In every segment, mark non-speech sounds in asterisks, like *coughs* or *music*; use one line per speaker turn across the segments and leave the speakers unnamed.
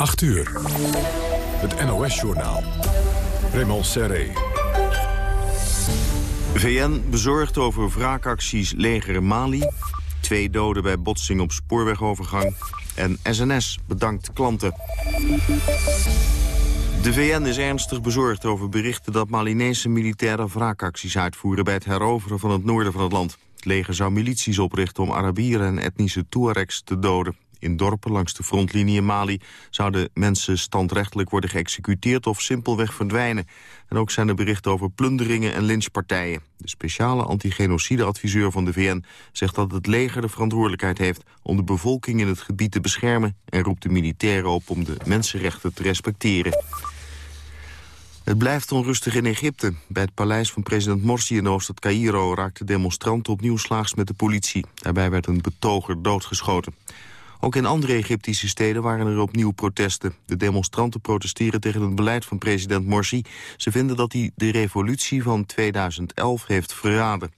8 uur. Het NOS-journaal. Raymond Serré.
VN bezorgd over wraakacties leger Mali. Twee doden bij botsing op spoorwegovergang. En SNS bedankt klanten. De VN is ernstig bezorgd over berichten dat Malinese militairen wraakacties uitvoeren bij het heroveren van het noorden van het land. Het leger zou milities oprichten om Arabieren en etnische Tuaregs te doden. In dorpen langs de frontlinie in Mali zouden mensen standrechtelijk worden geëxecuteerd of simpelweg verdwijnen. En ook zijn er berichten over plunderingen en lynchpartijen. De speciale antigenocide-adviseur van de VN zegt dat het leger de verantwoordelijkheid heeft om de bevolking in het gebied te beschermen en roept de militairen op om de mensenrechten te respecteren. Het blijft onrustig in Egypte. Bij het paleis van president Morsi in de hoofdstad Cairo raakten demonstranten opnieuw slaags met de politie. Daarbij werd een betoger doodgeschoten. Ook in andere Egyptische steden waren er opnieuw protesten. De demonstranten protesteren tegen het beleid van president Morsi. Ze vinden dat hij de revolutie van 2011 heeft verraden.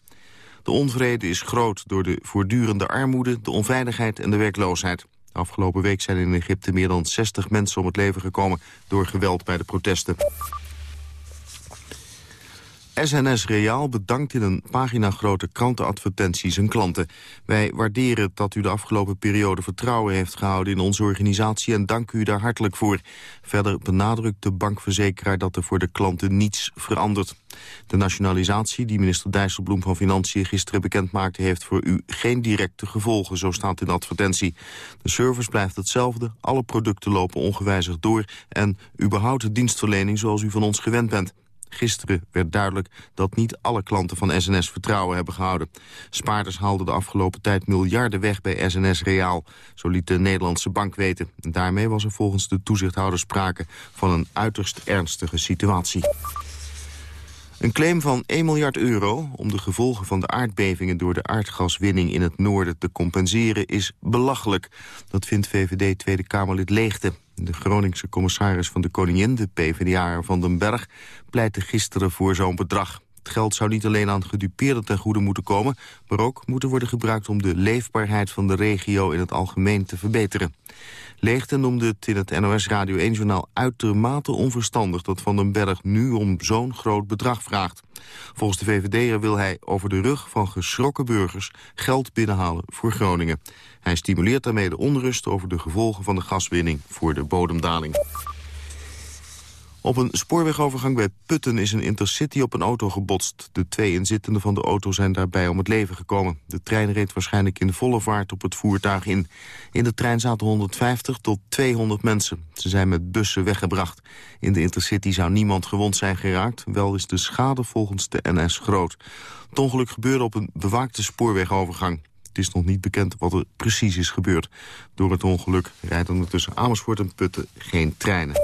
De onvrede is groot door de voortdurende armoede, de onveiligheid en de werkloosheid. Afgelopen week zijn in Egypte meer dan 60 mensen om het leven gekomen door geweld bij de protesten. SNS Reaal bedankt in een paginagrote krantenadvertentie zijn klanten. Wij waarderen dat u de afgelopen periode vertrouwen heeft gehouden in onze organisatie en dank u daar hartelijk voor. Verder benadrukt de bankverzekeraar dat er voor de klanten niets verandert. De nationalisatie die minister Dijsselbloem van Financiën gisteren bekend maakte heeft voor u geen directe gevolgen, zo staat in de advertentie. De service blijft hetzelfde, alle producten lopen ongewijzigd door en u behoudt de dienstverlening zoals u van ons gewend bent. Gisteren werd duidelijk dat niet alle klanten van SNS vertrouwen hebben gehouden. Spaarders haalden de afgelopen tijd miljarden weg bij SNS Reaal. Zo liet de Nederlandse bank weten. daarmee was er volgens de toezichthouder sprake van een uiterst ernstige situatie. Een claim van 1 miljard euro om de gevolgen van de aardbevingen door de aardgaswinning in het noorden te compenseren is belachelijk. Dat vindt VVD Tweede Kamerlid Leegte. De Groningse commissaris van de Koningin, de PvdA van den Berg, pleitte gisteren voor zo'n bedrag. Het geld zou niet alleen aan gedupeerden ten goede moeten komen... maar ook moeten worden gebruikt om de leefbaarheid van de regio in het algemeen te verbeteren. Leegte noemde het in het NOS Radio 1-journaal uitermate onverstandig... dat Van den Berg nu om zo'n groot bedrag vraagt. Volgens de VVD'er wil hij over de rug van geschrokken burgers geld binnenhalen voor Groningen. Hij stimuleert daarmee de onrust over de gevolgen van de gaswinning voor de bodemdaling. Op een spoorwegovergang bij Putten is een intercity op een auto gebotst. De twee inzittenden van de auto zijn daarbij om het leven gekomen. De trein reed waarschijnlijk in volle vaart op het voertuig in. In de trein zaten 150 tot 200 mensen. Ze zijn met bussen weggebracht. In de intercity zou niemand gewond zijn geraakt. Wel is de schade volgens de NS groot. Het ongeluk gebeurde op een bewaakte spoorwegovergang. Het is nog niet bekend wat er precies is gebeurd. Door het ongeluk rijden er tussen Amersfoort en Putten geen treinen.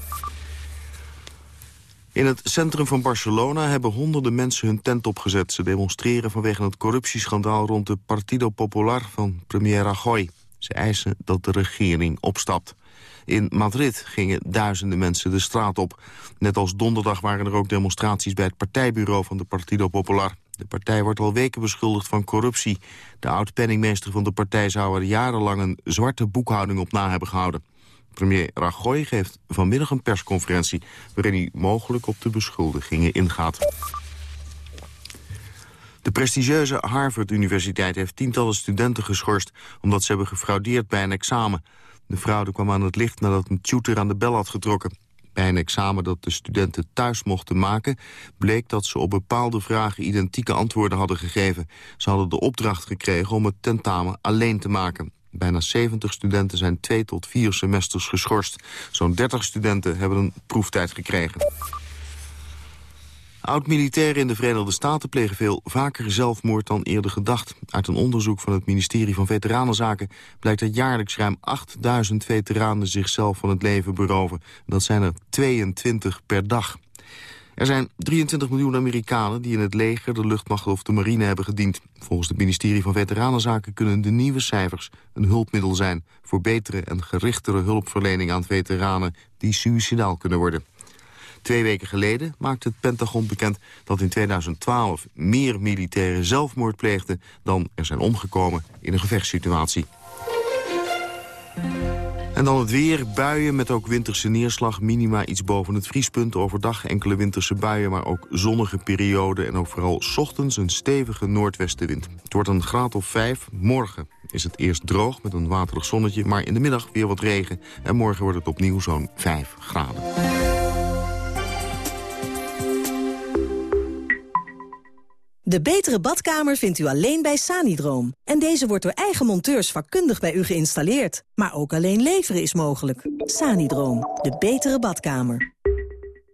In het centrum van Barcelona hebben honderden mensen hun tent opgezet. Ze demonstreren vanwege het corruptieschandaal rond de Partido Popular van premier Rajoy. Ze eisen dat de regering opstapt. In Madrid gingen duizenden mensen de straat op. Net als donderdag waren er ook demonstraties bij het partijbureau van de Partido Popular. De partij wordt al weken beschuldigd van corruptie. De oud-penningmeester van de partij zou er jarenlang een zwarte boekhouding op na hebben gehouden. Premier Rajoy geeft vanmiddag een persconferentie... waarin hij mogelijk op de beschuldigingen ingaat. De prestigieuze Harvard-universiteit heeft tientallen studenten geschorst... omdat ze hebben gefraudeerd bij een examen. De fraude kwam aan het licht nadat een tutor aan de bel had getrokken. Bij een examen dat de studenten thuis mochten maken... bleek dat ze op bepaalde vragen identieke antwoorden hadden gegeven. Ze hadden de opdracht gekregen om het tentamen alleen te maken. Bijna 70 studenten zijn twee tot vier semesters geschorst. Zo'n 30 studenten hebben een proeftijd gekregen. Oud-militairen in de Verenigde Staten plegen veel vaker zelfmoord dan eerder gedacht. Uit een onderzoek van het ministerie van Veteranenzaken blijkt dat jaarlijks ruim 8000 veteranen zichzelf van het leven beroven. Dat zijn er 22 per dag. Er zijn 23 miljoen Amerikanen die in het leger, de luchtmacht of de marine hebben gediend. Volgens het ministerie van Veteranenzaken kunnen de nieuwe cijfers een hulpmiddel zijn... voor betere en gerichtere hulpverlening aan veteranen die suicidaal kunnen worden. Twee weken geleden maakte het Pentagon bekend dat in 2012 meer militairen zelfmoord pleegden dan er zijn omgekomen in een gevechtssituatie. En dan het weer, buien met ook winterse neerslag. Minima iets boven het vriespunt. Overdag enkele winterse buien, maar ook zonnige perioden. En ook vooral ochtends een stevige noordwestenwind. Het wordt een graad of vijf. Morgen is het eerst droog met een waterig zonnetje. Maar in de middag weer wat regen. En morgen wordt het opnieuw zo'n 5 graden.
De betere badkamer vindt u alleen bij Sanidroom. En deze wordt door eigen monteurs vakkundig bij u geïnstalleerd. Maar ook alleen leveren is mogelijk. Sanidroom, de betere badkamer.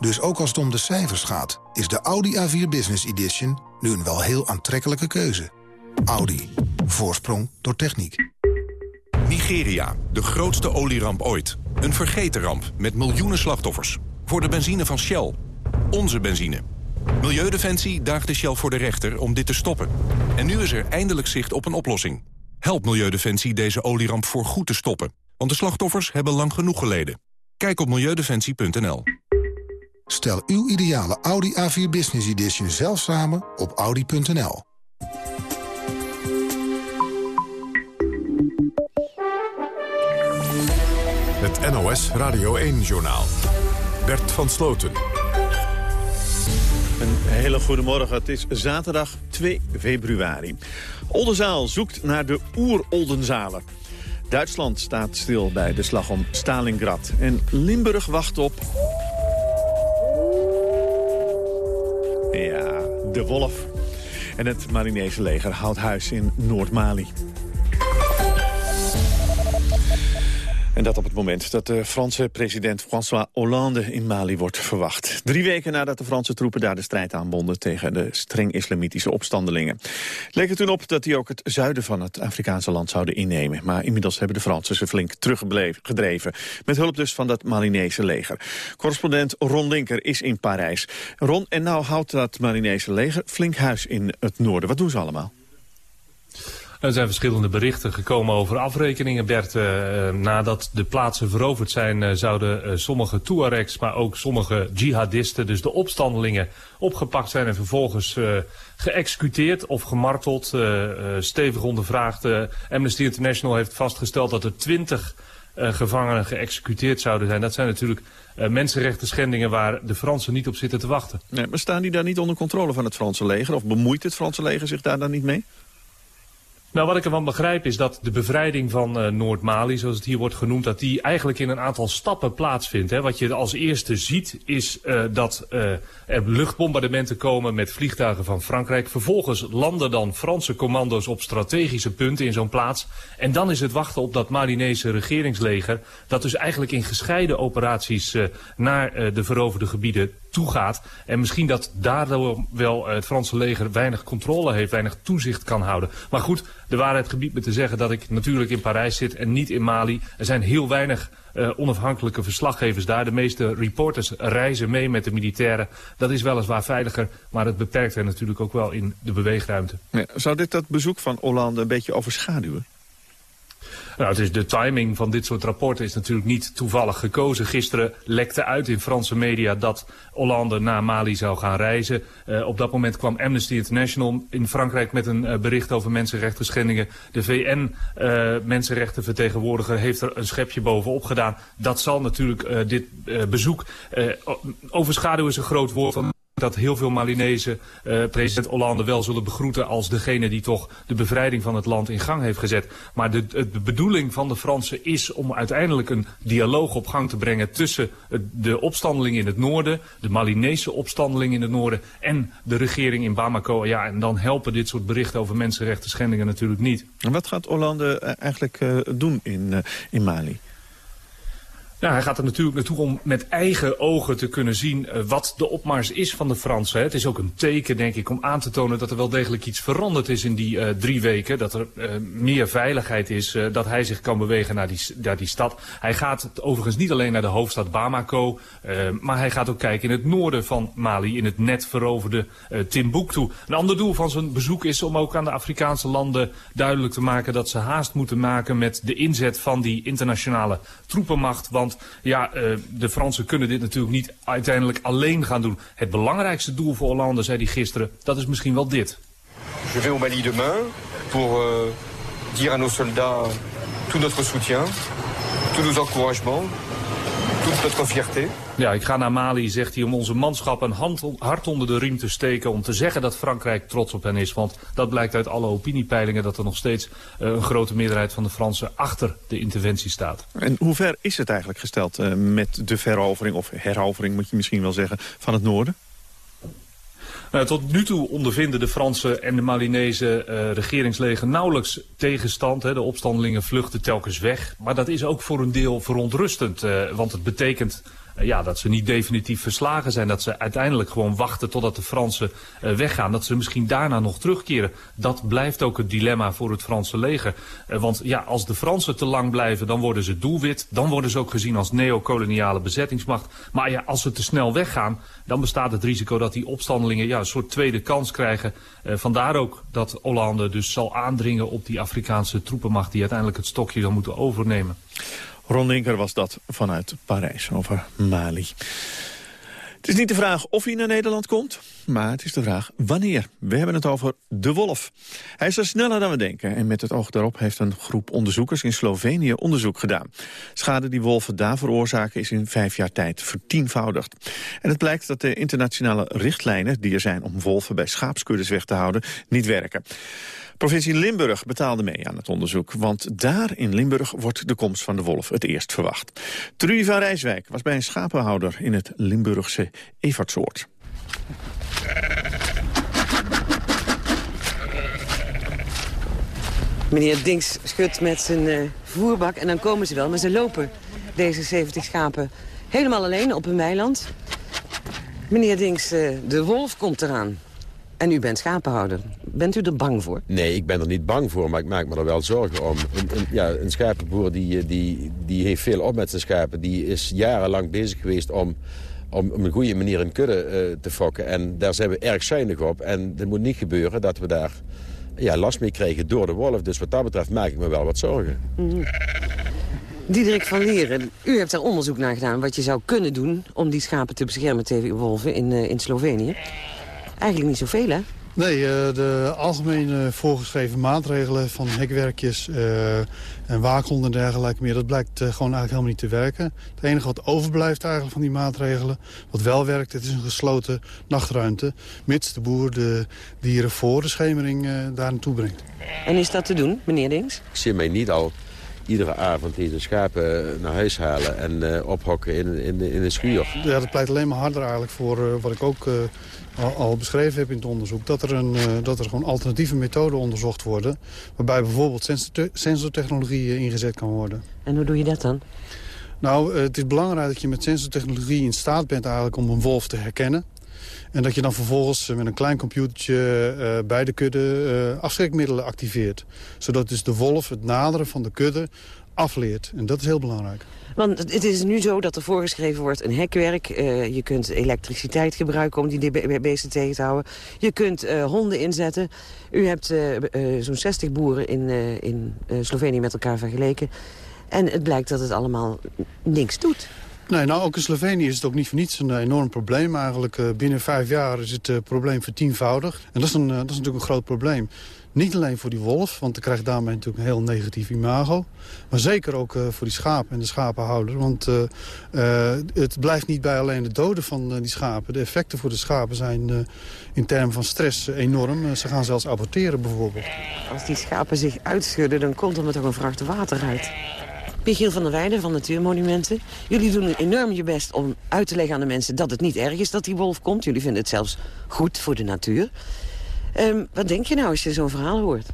Dus ook als het om de cijfers gaat, is de Audi A4 Business Edition nu een wel heel aantrekkelijke keuze. Audi. Voorsprong door techniek.
Nigeria, de grootste olieramp ooit. Een vergeten ramp met miljoenen slachtoffers. Voor de benzine van Shell. Onze benzine. Milieudefensie daagde Shell voor de rechter om dit te stoppen. En nu is er eindelijk zicht op een oplossing. Help Milieudefensie deze olieramp voor goed te stoppen. Want de slachtoffers hebben lang genoeg geleden. Kijk op milieudefensie.nl.
Stel uw ideale Audi A4 Business Edition zelf samen op audi.nl.
Het NOS Radio 1-journaal. Bert van Sloten.
Een hele goede morgen. Het is zaterdag 2 februari. Oldenzaal zoekt naar de oer-Oldenzaler. Duitsland staat stil bij de slag om Stalingrad. En Limburg wacht op Ja, de wolf. En het Marinese leger houdt huis in Noord-Mali. En dat op het moment dat de Franse president François Hollande in Mali wordt verwacht. Drie weken nadat de Franse troepen daar de strijd aanbonden tegen de streng islamitische opstandelingen. Leek het toen op dat die ook het zuiden van het Afrikaanse land zouden innemen. Maar inmiddels hebben de Fransen ze flink teruggedreven. Met hulp dus van dat Malinese leger. Correspondent Ron Linker is in Parijs. Ron, en nou houdt dat Malinese leger flink huis in het noorden. Wat doen ze allemaal?
Er zijn verschillende berichten gekomen over afrekeningen, Bert. Uh, nadat de plaatsen veroverd zijn, uh, zouden sommige Tuaregs, maar ook sommige jihadisten, dus de opstandelingen, opgepakt zijn en vervolgens geëxecuteerd of gemarteld. stevig ondervraagd. Amnesty International heeft vastgesteld dat er twintig gevangenen geëxecuteerd zouden zijn. Dat zijn natuurlijk mensenrechten schendingen waar de Fransen niet op zitten te wachten.
Nee, maar staan die daar niet onder controle van het Franse leger? Of bemoeit het Franse leger zich daar dan niet mee?
Nou, wat ik ervan begrijp is dat de bevrijding van uh, Noord-Mali, zoals het hier wordt genoemd, dat die eigenlijk in een aantal stappen plaatsvindt. Hè. Wat je als eerste ziet is uh, dat uh, er luchtbombardementen komen met vliegtuigen van Frankrijk. Vervolgens landen dan Franse commando's op strategische punten in zo'n plaats. En dan is het wachten op dat Malinese regeringsleger, dat dus eigenlijk in gescheiden operaties naar de veroverde gebieden En misschien dat daardoor wel het Franse leger weinig controle heeft, weinig toezicht kan houden. Maar goed, de waarheid gebiedt me te zeggen dat ik natuurlijk in Parijs zit en niet in Mali. Er zijn heel weinig uh, onafhankelijke verslaggevers daar. De meeste reporters reizen mee met de militairen. Dat is weliswaar veiliger, maar het beperkt hen natuurlijk ook wel in de beweegruimte.
Ja, zou dit dat bezoek van Hollande een beetje overschaduwen?
Nou, het is de timing van dit soort rapporten is natuurlijk niet toevallig gekozen. Gisteren lekte uit in Franse media dat Hollande naar Mali zou gaan reizen. Uh, op dat moment kwam Amnesty International in Frankrijk met een uh, bericht over mensenrechten schendingen. De VN uh, mensenrechtenvertegenwoordiger heeft er een schepje bovenop gedaan. Dat zal natuurlijk dit bezoek overschaduwen is een groot woord van dat heel veel Malinezen uh, president Hollande wel zullen begroeten als degene die toch de bevrijding van het land in gang heeft gezet. Maar de, bedoeling van de Fransen is om uiteindelijk een dialoog op gang te brengen tussen de opstandeling in het noorden, de Malinese opstandeling in het noorden en de regering in Bamako. Ja, en dan helpen dit soort berichten over mensenrechten schendingen natuurlijk niet.
En wat gaat Hollande eigenlijk uh, doen in, in Mali?
Ja, hij gaat er natuurlijk naartoe om met eigen ogen te kunnen zien uh, wat de opmars is van de Fransen. Het is ook een teken, denk ik, om aan te tonen dat er wel degelijk iets veranderd is in die uh, drie weken. Dat er uh, meer veiligheid is, dat hij zich kan bewegen naar die, naar die stad. Hij gaat overigens niet alleen naar de hoofdstad Bamako, maar hij gaat ook kijken in het noorden van Mali, in het net veroverde Timbuktu. Een ander doel van zijn bezoek is om ook aan de Afrikaanse landen duidelijk te maken dat ze haast moeten maken met de inzet van die internationale troepenmacht. Want ja, uh, de Fransen kunnen dit natuurlijk niet uiteindelijk alleen gaan doen. Het belangrijkste doel voor Hollande, zei hij gisteren, dat is misschien wel dit.
Je vais au Mali demain pour uh, dire à nos soldats tout notre soutien, tous nos encouragements, toute notre fierté.
Ja, ik ga naar Mali, zegt hij, om onze manschap een hand, hart onder de riem te steken... om te zeggen dat Frankrijk trots op hen is. Want dat blijkt uit alle opiniepeilingen... dat er nog steeds uh, een grote meerderheid van de Fransen achter de interventie staat.
En hoe ver is het eigenlijk gesteld uh, met de verovering... of herovering moet je misschien wel zeggen, van het noorden?
Nou, tot nu toe ondervinden de Franse en de Malinese uh, regeringsleger nauwelijks tegenstand. Hè. De opstandelingen vluchten telkens weg. Maar dat is ook voor een deel verontrustend. Uh, want het betekent ja, dat ze niet definitief verslagen zijn. Dat ze uiteindelijk gewoon wachten totdat de Fransen uh, weggaan. Dat ze misschien daarna nog terugkeren. Dat blijft ook het dilemma voor het Franse leger. Uh, want ja, als de Fransen te lang blijven, dan worden ze doelwit. Dan worden ze ook gezien als neocoloniale bezettingsmacht. Maar ja, als ze te snel weggaan, dan bestaat het risico dat die opstandelingen ja, een soort tweede kans krijgen. Vandaar ook dat Hollande dus zal aandringen op die Afrikaanse troepenmacht... die uiteindelijk het stokje zal moeten overnemen.
Ron Linker was dat vanuit Parijs over Mali. Het is niet de vraag of hij naar Nederland komt, maar het is de vraag wanneer. We hebben het over de wolf. Hij is er sneller dan we denken en met het oog daarop heeft een groep onderzoekers in Slovenië onderzoek gedaan. Schade die wolven daar veroorzaken is in vijf jaar tijd vertienvoudigd. En het blijkt dat de internationale richtlijnen die er zijn om wolven bij schaapskuddes weg te houden niet werken. Provincie Limburg betaalde mee aan het onderzoek, want daar in Limburg wordt de komst van de wolf het eerst verwacht. Trudy van Rijswijk was bij een schapenhouder in het Limburgse Evertsoort.
Meneer Dinks schudt met zijn uh, voerbak en dan komen ze wel, maar ze lopen, deze 70 schapen, helemaal alleen op een weiland. Meneer Dinks, uh, de wolf komt eraan. En u bent schapenhouder. Bent u er bang voor?
Nee, ik ben er niet bang voor, maar ik maak me er wel zorgen om. Een, een, ja, een schapenboer die, die, die heeft veel op met zijn schapen. Die is jarenlang bezig geweest om, om op een goede manier een kudde uh, te fokken. En daar zijn we erg zuinig op. En het moet niet gebeuren dat we daar ja, last mee krijgen door de wolf. Dus wat dat betreft maak ik me wel wat zorgen.
Mm -hmm. Diederik van Lieren, u heeft daar onderzoek naar gedaan... wat je zou kunnen doen om die schapen te beschermen tegen wolven in, uh, in Slovenië. Eigenlijk niet zoveel, hè?
Nee, uh, de algemene voorgeschreven maatregelen van hekwerkjes uh, en waakhonden en dergelijke meer... dat blijkt uh, gewoon eigenlijk helemaal niet te werken. Het enige wat overblijft eigenlijk van die maatregelen, wat wel werkt... het is een gesloten nachtruimte, mits de boer de dieren voor de schemering daar naartoe brengt.
En is dat te doen, meneer Dings?
Ik zie mij niet al iedere avond deze schapen naar huis halen en uh, ophokken in, in, in de schuur.
Ja, dat pleit alleen maar harder eigenlijk voor uh, wat ik ook uh, al, al, beschreven heb in het onderzoek. Dat er, een, dat er gewoon alternatieve methoden onderzocht worden. Waarbij bijvoorbeeld sensortechnologie ingezet kan worden.
En hoe doe je dat dan?
Nou, het is belangrijk dat je met sensortechnologie in staat bent eigenlijk om een wolf te herkennen. En dat je dan vervolgens met een klein computertje uh, bij de kudde uh, afschrikmiddelen activeert. Zodat dus de wolf het naderen van de kudde afleert. En dat is heel belangrijk.
Want het is nu zo dat er voorgeschreven wordt een hekwerk. Je kunt elektriciteit gebruiken om die be beesten tegen te houden. Je kunt honden inzetten. U hebt zo'n 60 boeren in, in Slovenië met elkaar vergeleken. En het blijkt dat het allemaal niks doet.
Nee, nou ook in Slovenië is het ook niet voor niets een enorm probleem. Eigenlijk uh, binnen vijf jaar is het uh, probleem vertienvoudigd. En dat is, een, dat is natuurlijk een groot probleem. Niet alleen voor die wolf, want dan krijgt daarmee natuurlijk een heel negatief imago. Maar zeker ook voor die schapen en de schapenhouder. Want het blijft niet bij alleen de doden van die schapen. De effecten voor de schapen zijn in termen van stress enorm. ze gaan zelfs aborteren bijvoorbeeld.
Als die schapen zich uitschudden, dan komt er met toch een vracht water uit. Michiel van der Weijden van Natuurmonumenten. Jullie doen enorm je best om uit te leggen aan de mensen dat het niet erg is dat die wolf komt. Jullie vinden het zelfs goed voor de natuur. Um, wat denk je nou als je zo'n verhaal hoort?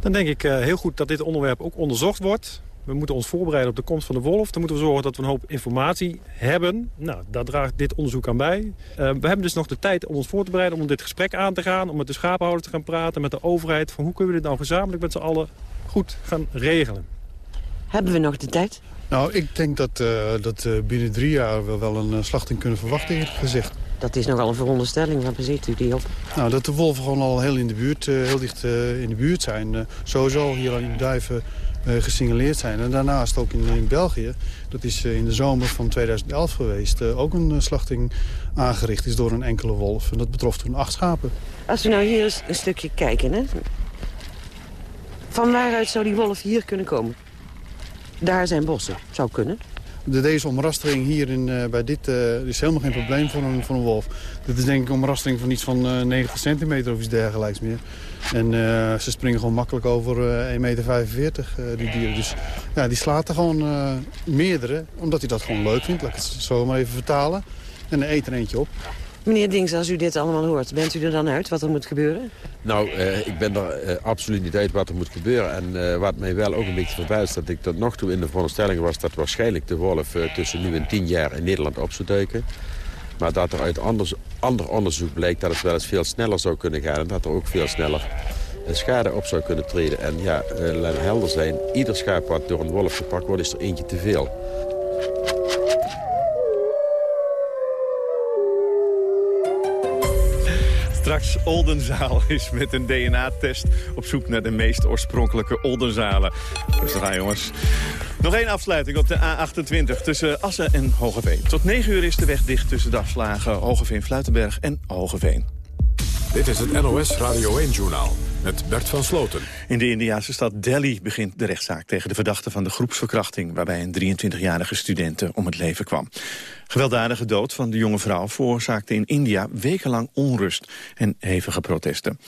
Dan denk ik uh, heel goed dat dit onderwerp ook onderzocht wordt. We moeten ons voorbereiden op de komst van de wolf. Dan moeten we zorgen dat we een hoop informatie hebben. Nou, daar draagt dit onderzoek aan bij. Uh, we hebben dus nog de tijd om ons voor te bereiden, om dit gesprek aan te gaan... om met de schapenhouders te gaan praten, met de overheid... van hoe kunnen we dit nou gezamenlijk met z'n allen goed gaan regelen.
Hebben we nog de tijd?
Nou, ik denk dat, uh, dat uh, binnen drie jaar we wel een slachting kunnen verwachten, eerlijk gezegd.
Dat is nogal een veronderstelling. Waar baseert u die op?
Nou, dat de wolven gewoon al heel in de buurt, heel dicht in de buurt zijn. sowieso hier aan die duiven gesignaleerd zijn. En daarnaast ook in, in België, dat is in de zomer van 2011 geweest... ook een slachting aangericht is door een enkele wolf. En dat betrof toen acht schapen.
Als we nou hier eens een stukje kijken, hè? Van waaruit zou die wolf hier kunnen komen? Daar zijn bossen. Zou kunnen.
De, deze omrastering hier in, uh, bij dit uh, is helemaal geen probleem voor een, voor een wolf. Dit is denk ik een omrastering van iets van uh, 90 centimeter of iets dergelijks meer. En ze springen gewoon makkelijk over 1,45 meter, die dieren. Dus ja, die slaat er gewoon meerdere, omdat hij dat gewoon leuk vindt. Laat ik het zo maar even vertalen. En er eet er eentje op.
Meneer Dings, als u dit allemaal hoort, bent u er dan uit wat er moet gebeuren?
Nou, uh, ik ben er uh, absoluut niet uit wat er moet gebeuren. En uh, wat mij wel ook een beetje verbaast, dat ik tot nog toe in de veronderstelling was... dat waarschijnlijk de wolf tussen nu en tien jaar in Nederland op zou duiken. Maar dat er uit ander onderzoek blijkt dat het wel eens veel sneller zou kunnen gaan... en dat er ook veel sneller schade op zou kunnen treden. En ja, laat helder zijn, ieder schaap wat door een wolf gepakt wordt, is er eentje te veel.
Straks Oldenzaal *laughs* is met een DNA-test op zoek naar de meest oorspronkelijke Oldenzalen. Dus daar jongens. Nog één afsluiting op de A28 tussen Assen en Hogeveen. Tot 9 uur is de weg dicht tussen de afslagen Hogeveen-Fluitenberg en Hogeveen.
Dit is het NOS Radio 1-journaal met Bert van Sloten.
In de Indiase stad Delhi begint de rechtszaak tegen de verdachte van de groepsverkrachting... waarbij een 23-jarige studente om het leven kwam. Gewelddadige dood van de jonge vrouw veroorzaakte in India wekenlang onrust en hevige protesten.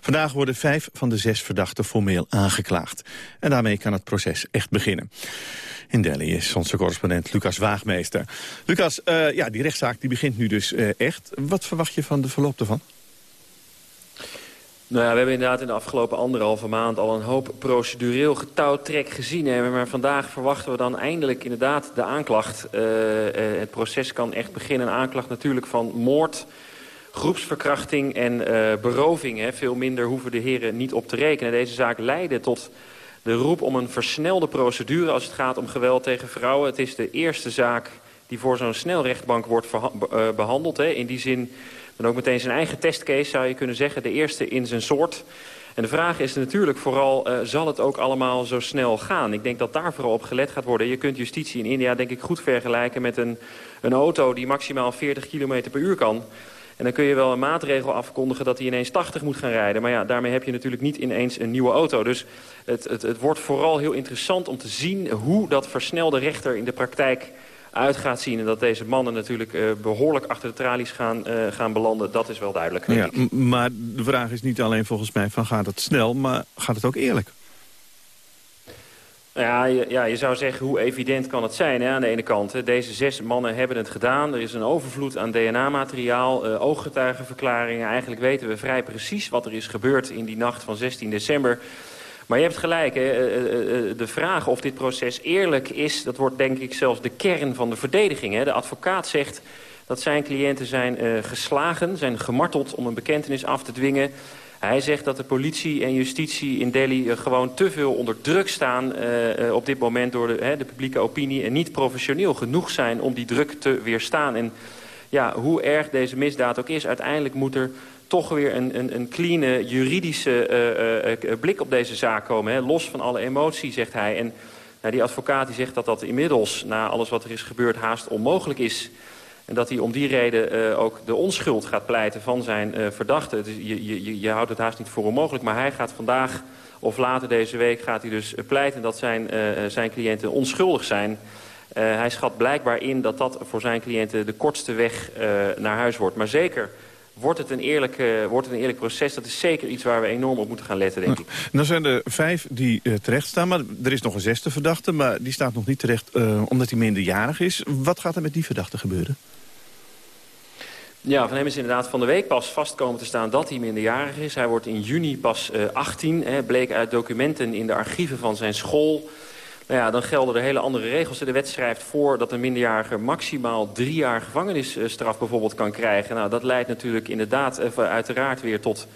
Vandaag worden vijf van de zes verdachten formeel aangeklaagd. En daarmee kan het proces echt beginnen. In Delhi is onze correspondent Lucas Waagmeester. Lucas, uh, ja, die rechtszaak die begint nu dus uh, echt. Wat verwacht je van de verloop ervan?
Nou ja, we hebben inderdaad in de afgelopen anderhalve maand al een hoop procedureel getouwtrek gezien. Hè. Maar vandaag verwachten we dan eindelijk inderdaad de aanklacht. Uh, uh, het proces kan echt beginnen. Een aanklacht natuurlijk van moord, groepsverkrachting en uh, beroving. Hè. Veel minder hoeven de heren niet op te rekenen. Deze zaak leidde tot de roep om een versnelde procedure als het gaat om geweld tegen vrouwen. Het is de eerste zaak die voor zo'n snelrechtbank wordt behandeld. Hè. In die zin en ook meteen zijn eigen testcase zou je kunnen zeggen. De eerste in zijn soort. En de vraag is natuurlijk vooral, uh, zal het ook allemaal zo snel gaan? Ik denk dat daar vooral op gelet gaat worden. Je kunt justitie in India denk ik goed vergelijken met een, een auto die maximaal 40 km per uur kan. En dan kun je wel een maatregel afkondigen dat hij ineens 80 moet gaan rijden. Maar ja, daarmee heb je natuurlijk niet ineens een nieuwe auto. Dus het, het, het wordt vooral heel interessant om te zien hoe dat versnelde rechter in de praktijk uit gaat zien. En dat deze mannen natuurlijk uh, behoorlijk achter de tralies gaan, uh, gaan belanden, dat is wel duidelijk.
Ja, maar de vraag is niet alleen volgens mij van gaat het snel, maar gaat het ook eerlijk?
Ja, je, ja, je zou zeggen, hoe evident kan het zijn hè, aan de ene kant. Deze zes mannen hebben het gedaan. Er is een overvloed aan DNA-materiaal, uh, ooggetuigenverklaringen. Eigenlijk weten we vrij precies wat er is gebeurd in die nacht van 16 december. Maar je hebt gelijk, hè? Eh, eh, eh, de vraag of dit proces eerlijk is... dat wordt denk ik zelfs de kern van de verdediging. Hè? De advocaat zegt dat zijn cliënten zijn geslagen, zijn gemarteld... om een bekentenis af te dwingen. Hij zegt dat de politie en justitie in Delhi gewoon te veel onder druk staan... Op dit moment door de, de publieke opinie... en niet professioneel genoeg zijn om die druk te weerstaan. En ja, hoe erg deze misdaad ook is, uiteindelijk moet er toch weer een, een, een clean juridische uh, uh, blik op deze zaak komen. Hè? Los van alle emotie, zegt hij. En nou, die advocaat die zegt dat dat inmiddels, na alles wat er is gebeurd, haast onmogelijk is. En dat hij om die reden ook de onschuld gaat pleiten van zijn verdachte. Dus je, je, je houdt het haast niet voor onmogelijk. Maar hij gaat vandaag of later deze week gaat hij dus pleiten dat zijn, zijn cliënten onschuldig zijn. Uh, hij schat blijkbaar in dat dat voor zijn cliënten de kortste weg uh, naar huis wordt. Maar zeker wordt het, een eerlijk, uh, wordt het een eerlijk proces. Dat is zeker iets waar we enorm op moeten gaan letten, denk ik. *laughs*
Nou zijn er vijf die uh, terecht staan, maar er is nog een zesde verdachte... maar die staat nog niet terecht uh, omdat hij minderjarig is. Wat gaat er met die verdachte gebeuren?
Ja, van hem is inderdaad van de week pas vastkomen te staan dat hij minderjarig is. Hij wordt in juni pas 18, hè, bleek uit documenten in de archieven van zijn school... Nou ja, dan gelden er hele andere regels. De wet schrijft voor dat een minderjarige maximaal drie jaar gevangenisstraf bijvoorbeeld kan krijgen. Nou, dat leidt natuurlijk inderdaad even uiteraard weer tot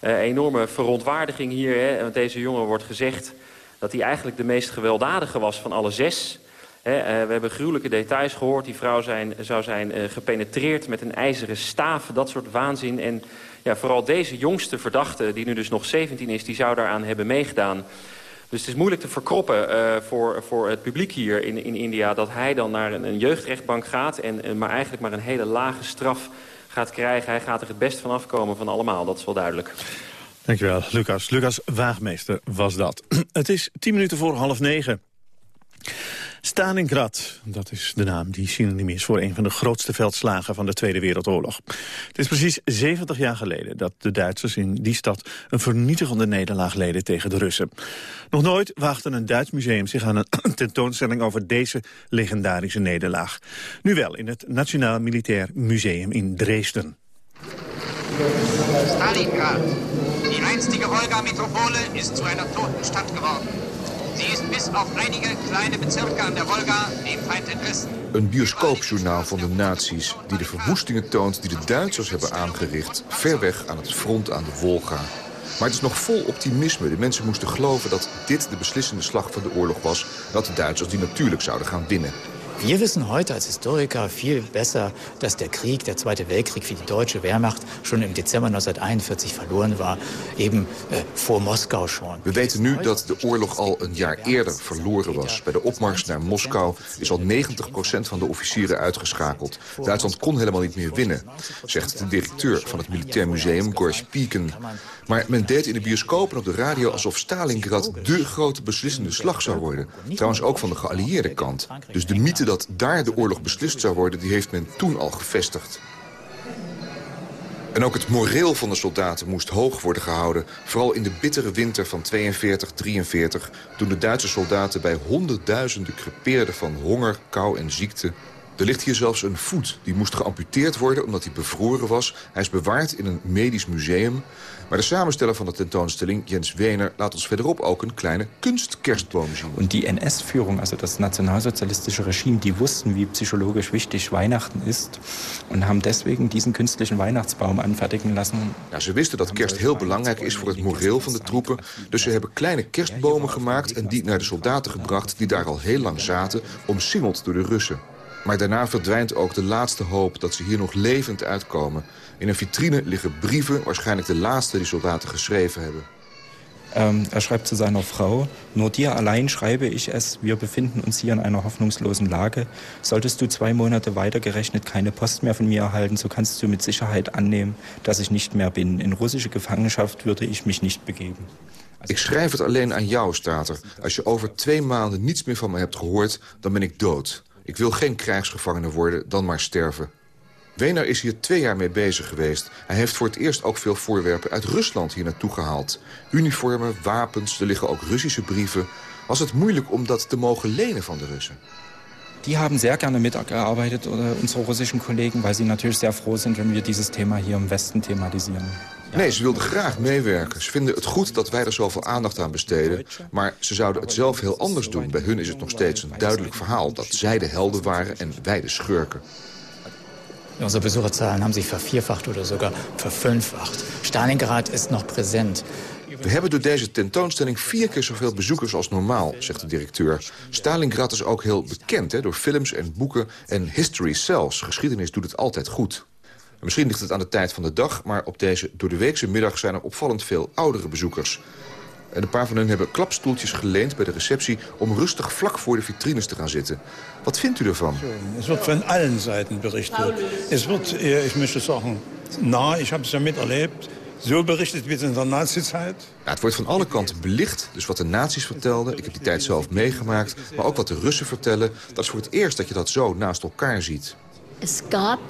uh, enorme verontwaardiging hier. Hè. Want deze jongen wordt gezegd dat hij eigenlijk de meest gewelddadige was van alle zes. He, uh, we hebben gruwelijke details gehoord. Die vrouw zijn, zou zijn gepenetreerd met een ijzeren staaf. Dat soort waanzin. En ja, vooral deze jongste verdachte, die nu dus nog 17 is... die zou daaraan hebben meegedaan. Dus het is moeilijk te verkroppen uh, voor, voor het publiek hier in, in India... dat hij dan naar een, een jeugdrechtbank gaat... En, maar eigenlijk maar een hele lage straf gaat krijgen. Hij gaat er het best van afkomen van allemaal, dat is wel duidelijk.
Dankjewel, Lucas. Lucas Waagmeester was dat. *clears throat* Het is tien minuten voor half negen. Stalingrad, dat is de naam die synoniem is voor een van de grootste veldslagen van de Tweede Wereldoorlog. Het is precies 70 jaar geleden dat de Duitsers in die stad een vernietigende nederlaag leden tegen de Russen. Nog nooit waagde een Duits museum zich aan een *clears throat* tentoonstelling over deze legendarische nederlaag. Nu wel in het Nationaal Militair Museum in Dresden.
Stalingrad. Die einstige Wolga-Metropole ist zu einer toten Stadt geworden. Sie bis auf einige kleine Bezirke an der Wolga dem Feind entrissen.
Een bioscoopjournaal van de nazi's die de verwoestingen toont die de Duitsers hebben aangericht... ver weg aan het front aan de Wolga. Maar het is nog vol optimisme. De mensen moesten geloven dat dit de beslissende slag van de oorlog was... dat de Duitsers die natuurlijk zouden gaan winnen.
Wir wissen heute als Historiker viel besser, dass der Krieg, der Zweite Weltkrieg für die deutsche Wehrmacht schon im Dezember 1941 verloren war, eben äh, vor Moskau schon.
We weten nu dat de oorlog al een jaar eerder verloren was. Bij de opmars naar Moskou is al 90% van de officieren uitgeschakeld. Duitsland kon helemaal niet meer winnen, zegt de directeur van het Militair Museum, Gorsch Pieken. Maar men deed in de bioscoop en op de radio alsof Stalingrad dé grote beslissende slag zou worden. Trouwens ook van de geallieerde kant. Dus de mythe dat daar de oorlog beslist zou worden, die heeft men toen al gevestigd. En ook het moreel van de soldaten moest hoog worden gehouden. Vooral in de bittere winter van 42, 43... toen de Duitse soldaten bij honderdduizenden crepeerden van honger, kou en ziekte... Er ligt hier zelfs een voet. Die moest geamputeerd worden omdat hij bevroren was. Hij is bewaard in een medisch museum. Maar de samensteller van de tentoonstelling, Jens Wener... laat ons verderop ook een kleine kunstkerstboom zien.
En die NS-Führung, also das nationalsozialistische Regime... die wussten, wie psychologisch wichtig Weihnachten ist... und haben deswegen diesen künstlichen Weihnachtsbaum anfertigen lassen.
Ja, ze wisten dat kerst heel belangrijk is voor het moreel van de troepen... dus ze hebben kleine kerstbomen gemaakt... en die naar de soldaten gebracht die daar al heel lang zaten... omsingeld door de Russen. Maar daarna verdwijnt ook de laatste hoop dat ze hier nog levend uitkomen. In een vitrine liggen brieven, waarschijnlijk de laatste die soldaten geschreven hebben.
Ähm, er schreibt zu seiner Frau, nur dir allein schreibe ich es, wir befinden uns hier in einer hoffnungslosen Lage. Solltest du zwei Monate weitergerechnet keine Post mehr von mir erhalten, so kannst du mit Sicherheit annehmen, dass ich nicht mehr bin. In russische Gefangenschaft würde ich mich nicht begeben.
Ik schrijf het alleen aan jou, staat er. Als je over twee maanden niets meer van me hebt gehoord, dan ben ik dood. Ik wil geen krijgsgevangene worden, dan maar sterven. Wener is hier twee jaar mee bezig geweest. Hij heeft voor het eerst ook veel voorwerpen uit Rusland hier naartoe gehaald. Uniformen, wapens, er liggen ook Russische brieven. Was het moeilijk om dat te mogen lenen van de Russen?
Die haben sehr gerne mitgearbeitet, unsere russischen Kollegen, weil sie natürlich sehr froh sind, wenn wir dieses Thema hier im Westen thematisieren.
Nee, ze wilden graag meewerken. Ze vinden het goed dat wij er zoveel aandacht aan besteden. Maar ze zouden het zelf heel anders doen. Bij hun is het nog steeds een duidelijk verhaal... dat zij de helden waren en wij de schurken.
Unsere Besucherzahlen haben sich vervierfacht oder sogar verfünffacht. Stalingrad ist noch präsent.
We hebben door deze tentoonstelling vier keer zoveel bezoekers als normaal, zegt de directeur. Stalingrad is ook heel bekend hè, door films en boeken en history zelfs. Geschiedenis doet het altijd goed. Misschien ligt het aan de tijd van de dag, maar op deze door de weekse middag zijn er opvallend veel oudere bezoekers. En een paar van hen hebben klapstoeltjes geleend bij de receptie om rustig vlak voor de vitrines te gaan zitten. Wat vindt u ervan?
Het wordt van allen zijden berichtet. Het wordt, eh, ik möchte zeggen, na, ik heb het ja miterlebt. Zo berichtet wie in de nazi-tijd.
Ja, het wordt van alle kanten belicht. Dus wat de nazi's vertelden, ik heb die tijd zelf meegemaakt... maar ook wat de Russen vertellen. Dat is voor het eerst dat je dat zo naast elkaar ziet.
Es gab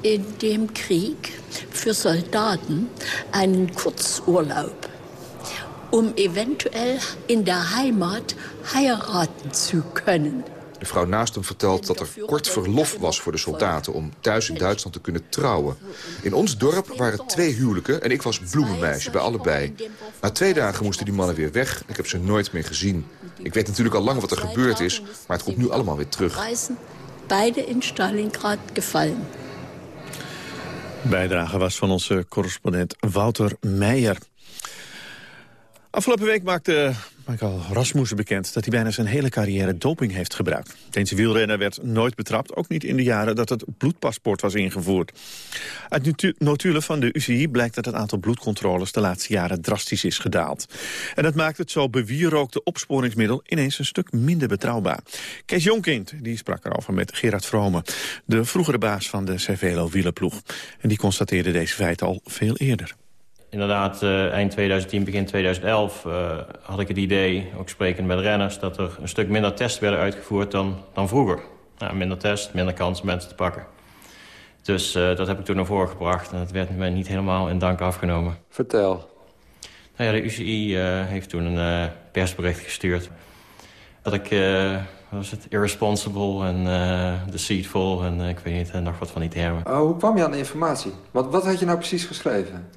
in dem Krieg für Soldaten einen Kurzurlaub, um eventuell in der Heimat heiraten zu können.
De vrouw naast hem vertelt dat er kort verlof was voor de soldaten... om thuis in Duitsland te kunnen trouwen. In ons dorp waren twee huwelijken en ik was bloemenmeisje bij allebei. Na twee dagen moesten die mannen weer weg. Ik heb ze nooit meer gezien. Ik weet natuurlijk al lang wat er gebeurd is, maar het komt nu allemaal weer terug.
Beide in Stalingrad gevallen.
Bijdrage was van onze correspondent Wouter Meijer. Afgelopen week maakte Michael Rasmussen bekend dat hij bijna zijn hele carrière doping heeft gebruikt. Deze wielrenner werd nooit betrapt, ook niet in de jaren dat het bloedpaspoort was ingevoerd. Uit notulen van de UCI blijkt dat het aantal bloedcontroles de laatste jaren drastisch is gedaald. En dat maakt het zo bewierookte opsporingsmiddel ineens een stuk minder betrouwbaar. Kees Jonkind die sprak erover met Gerard Vrome, de vroegere baas van de Cervelo wielerploeg. En die constateerde deze feiten al veel eerder
inderdaad, uh, eind 2010, begin 2011 uh, eh, had ik het idee, ook sprekend met renners... dat er een stuk minder tests werden uitgevoerd dan, dan vroeger. Nou, minder test, minder kans mensen te pakken. Dus uh, dat heb ik toen naar voren gebracht en dat werd mij niet helemaal in dank afgenomen.
Vertel.
Nou ja, de UCI heeft toen een persbericht gestuurd... dat ik, wat was het, irresponsible en deceitful en ik weet niet, nog wat van die termen.
Oh, hoe kwam je aan de informatie? Wat, wat had je nou precies geschreven?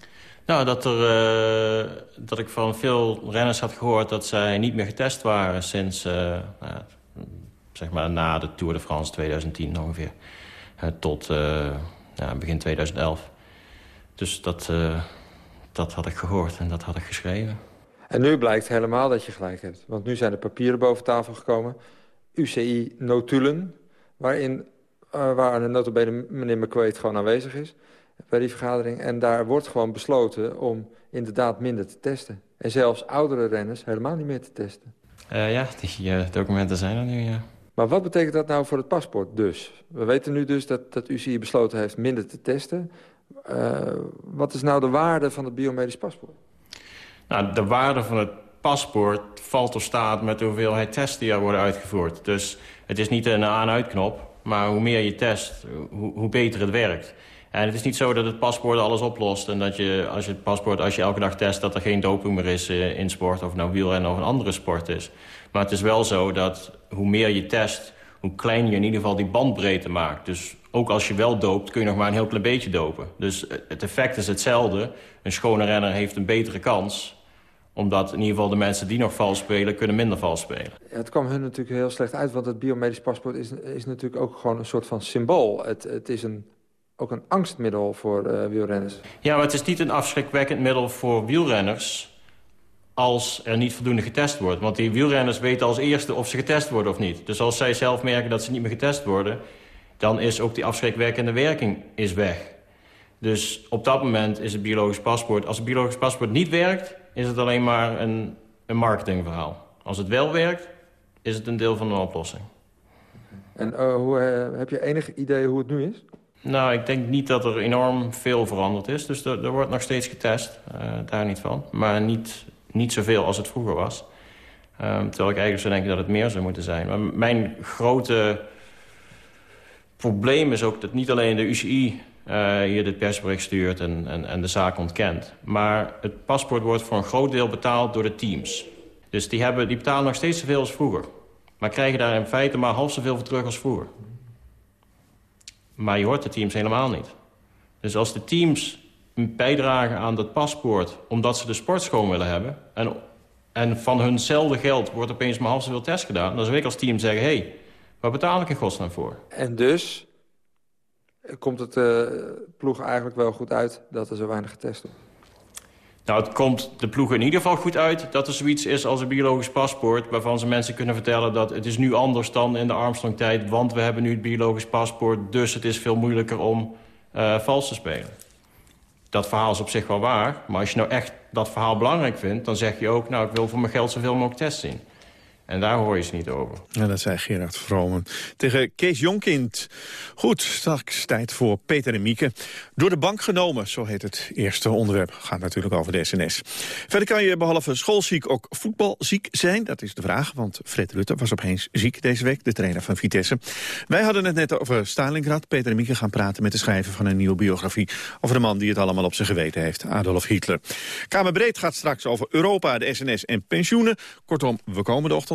Nou, dat, er, uh, dat ik van veel renners had gehoord dat zij niet meer getest waren sinds, uh, nou, zeg maar na de Tour de France 2010 ongeveer. Uh, tot ja, begin 2011. Dus dat, dat had ik gehoord en dat had ik geschreven.
En nu blijkt helemaal dat je gelijk hebt. Want nu zijn de papieren boven tafel gekomen. UCI-notulen, waarin waar de notabene meneer McQuaid gewoon aanwezig is bij die vergadering. En daar wordt gewoon besloten om inderdaad minder te testen. En zelfs oudere renners helemaal niet meer te testen.
Uh, ja, die uh, documenten zijn er nu, ja.
Maar wat betekent dat nou voor het paspoort dus? We weten nu dus dat, dat UCI besloten heeft minder te testen. Uh, wat is nou de waarde van het biomedisch paspoort?
Nou, de waarde van het paspoort valt of staat met de hoeveelheid tests die er worden uitgevoerd. Dus het is niet een aan-uitknop, maar hoe meer je test, hoe, hoe beter het werkt. En het is niet zo dat het paspoort alles oplost. En dat je, als je het paspoort, als je elke dag test, dat er geen doping meer is uh, in sport. Of nou wielrennen of een andere sport is. Maar het is wel zo dat hoe meer je test, hoe kleiner je in ieder geval die bandbreedte maakt. Dus ook als je wel doopt, kun je nog maar een heel klein beetje dopen. Dus het effect is hetzelfde. Een schone renner heeft een betere kans omdat in ieder geval de mensen die nog vals spelen, kunnen minder vals spelen.
Het kwam hun natuurlijk heel slecht uit, want het biomedisch paspoort is, is natuurlijk ook gewoon een soort van symbool. Het, het is een ook een angstmiddel voor uh, wielrenners.
Ja, maar het is niet een afschrikwekkend middel voor wielrenners... als er niet voldoende getest wordt. Want die wielrenners weten als eerste of ze getest worden of niet. Dus als zij zelf merken dat ze niet meer getest worden... dan is ook die afschrikwekkende werking is weg. Dus op dat moment is het biologisch paspoort... als het biologisch paspoort niet werkt, is het alleen maar een, een marketingverhaal. Als het wel werkt, is het een deel van de oplossing.
En uh, hoe, uh, heb je enig idee hoe het nu is?
Nou, ik denk niet dat er enorm veel veranderd is. Dus er, er wordt nog steeds getest, uh, daar niet van. Maar niet, niet zoveel als het vroeger was. Um, terwijl ik eigenlijk zou denken dat het meer zou moeten zijn. Maar mijn grote probleem is ook dat niet alleen de UCI uh, hier dit persbericht stuurt en, en, en de zaak ontkent. Maar het paspoort wordt voor een groot deel betaald door de teams. Dus die, hebben, die betalen nog steeds zoveel als vroeger. Maar krijgen daar in feite maar half zoveel voor terug als vroeger. Maar je hoort de teams helemaal niet. Dus als de teams bijdragen aan dat paspoort... omdat ze de sport schoon willen hebben... en, en van hunzelfde geld wordt opeens maar half zoveel test gedaan... dan zou ik als team zeggen... hé, hey, waar betaal ik in godsnaam voor?
En dus komt het uh, ploeg eigenlijk wel goed uit dat er zo weinig getest wordt?
Nou, het komt de ploeg in ieder geval goed uit dat er zoiets is als een biologisch paspoort... waarvan ze mensen kunnen vertellen dat het is nu anders dan in de Armstrong-tijd... want we hebben nu het biologisch paspoort, dus het is veel moeilijker om uh, vals te spelen. Dat verhaal is op zich wel waar, maar als je nou echt dat verhaal belangrijk vindt... dan zeg je ook, nou, ik wil voor mijn geld zoveel mogelijk tests zien. En daar hoor je ze niet over.
En dat zei Gerard Vromen tegen Kees Jonkind. Goed, straks tijd voor Peter en Mieke. Door de bank genomen, zo heet het eerste onderwerp. Gaat natuurlijk over de SNS. Verder kan je behalve schoolziek ook voetbalziek zijn. Dat is de vraag, want Fred Rutte was opeens ziek deze week. De trainer van Vitesse. Wij hadden het net over Stalingrad. Peter en Mieke gaan praten met de schrijver van een nieuwe biografie... over de man die het allemaal op zijn geweten heeft, Adolf Hitler. Kamerbreed gaat straks over Europa, de SNS en pensioenen. Kortom, we komen de ochtend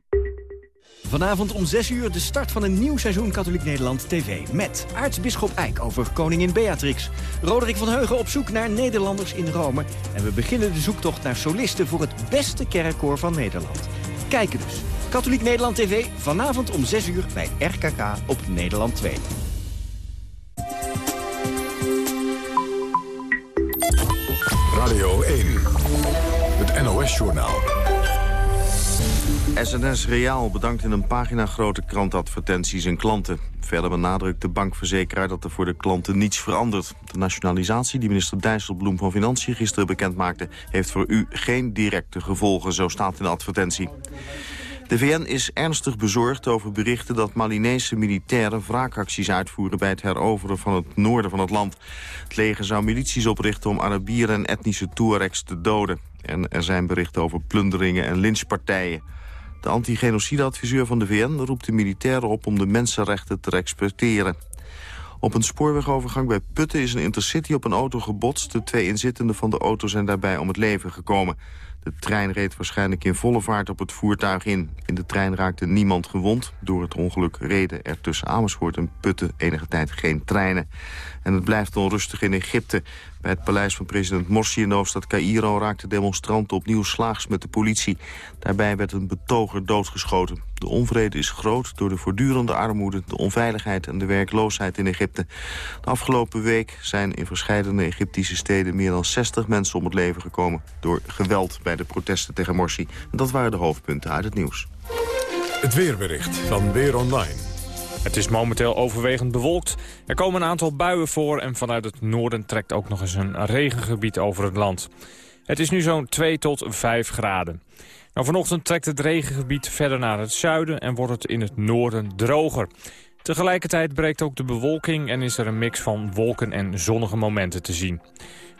Vanavond om 6 uur de start van een nieuw seizoen Katholiek Nederland TV. Met aartsbisschop Eijk over koningin Beatrix. Roderick van Heugen op zoek naar Nederlanders in Rome. En we beginnen de zoektocht naar solisten voor het beste kerkkoor van Nederland. Kijken dus. Katholiek Nederland TV vanavond om 6 uur bij RKK op Nederland 2.
Radio 1. Het NOS-journaal.
SNS Reaal bedankt in een pagina-grote krantadvertentie zijn klanten. Verder benadrukt de bankverzekeraar dat er voor de klanten niets verandert. De nationalisatie die minister Dijsselbloem van Financiën gisteren bekend maakte... heeft voor u geen directe gevolgen, zo staat in de advertentie. De VN is ernstig bezorgd over berichten dat Malinese militairen wraakacties uitvoeren bij het heroveren van het noorden van het land. Het leger zou milities oprichten om Arabieren en etnische Tuaregs te doden. En er zijn berichten over plunderingen en lynchpartijen. De anti-genocide-adviseur van de VN roept de militairen op om de mensenrechten te respecteren. Op een spoorwegovergang bij Putten is een intercity op een auto gebotst. De twee inzittenden van de auto zijn daarbij om het leven gekomen. De trein reed waarschijnlijk in volle vaart op het voertuig in. In de trein raakte niemand gewond. Door het ongeluk reden er tussen Amersfoort en Putten enige tijd geen treinen. En het blijft onrustig in Egypte. Bij het paleis van president Morsi in de hoofdstad Cairo raakten demonstranten opnieuw slaags met de politie. Daarbij werd een betoger doodgeschoten. De onvrede is groot door de voortdurende armoede, de onveiligheid en de werkloosheid in Egypte. De afgelopen week zijn in verschillende Egyptische steden meer dan 60 mensen om het leven gekomen door geweld bij de protesten tegen Morsi. En dat waren de hoofdpunten uit het nieuws.
Het weerbericht van Weer Online.
Het is momenteel overwegend bewolkt. Er komen een aantal buien voor en vanuit het noorden trekt ook nog eens een regengebied over het land. Het is nu zo'n 2 tot 5 graden. Nou, vanochtend trekt het regengebied verder naar het zuiden en wordt het in het noorden droger. Tegelijkertijd breekt ook de bewolking en is er een mix van wolken en zonnige momenten te zien.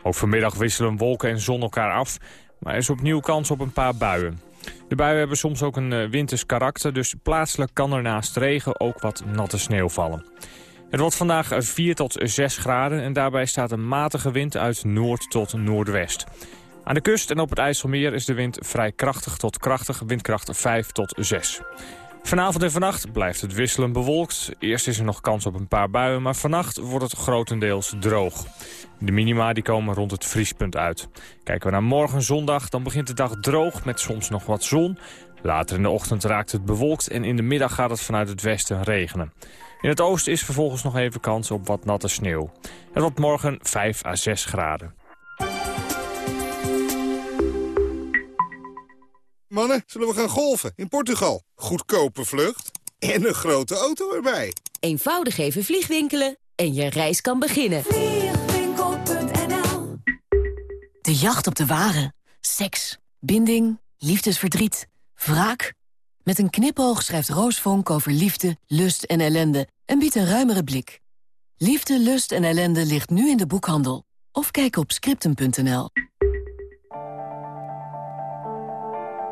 Ook vanmiddag wisselen wolken en zon elkaar af, maar er is opnieuw kans op een paar buien. De buien hebben soms ook een eh, winters karakter, dus plaatselijk kan er naast regen ook wat natte sneeuw vallen. Het wordt vandaag 4 eh, tot 6 graden en daarbij staat een matige wind uit noord tot noordwest. Aan de kust en op het IJsselmeer is de wind vrij krachtig tot krachtig, windkracht 5 tot 6. Vanavond en vannacht blijft het wisselend bewolkt. Eerst is er nog kans op een paar buien, maar vannacht wordt het grotendeels droog. De minima die komen rond het vriespunt uit. Kijken we naar morgen zondag, dan begint de dag droog met soms nog wat zon. Later in de ochtend raakt het bewolkt en in de middag gaat het vanuit het westen regenen. In het oosten is vervolgens nog even kans op wat natte sneeuw. Het wordt morgen 5 à 6 graden.
Mannen, zullen we gaan golven in Portugal? Goedkope vlucht en een grote auto erbij.
Eenvoudig even vliegwinkelen en je reis kan beginnen.
Vliegwinkel.nl De jacht op de ware. Seks, binding, liefdesverdriet, wraak. Met een knipoog schrijft Roos Vonk over liefde, lust en ellende... en biedt een ruimere blik. Liefde, lust en ellende ligt nu in de boekhandel. Of kijk op scripten.nl.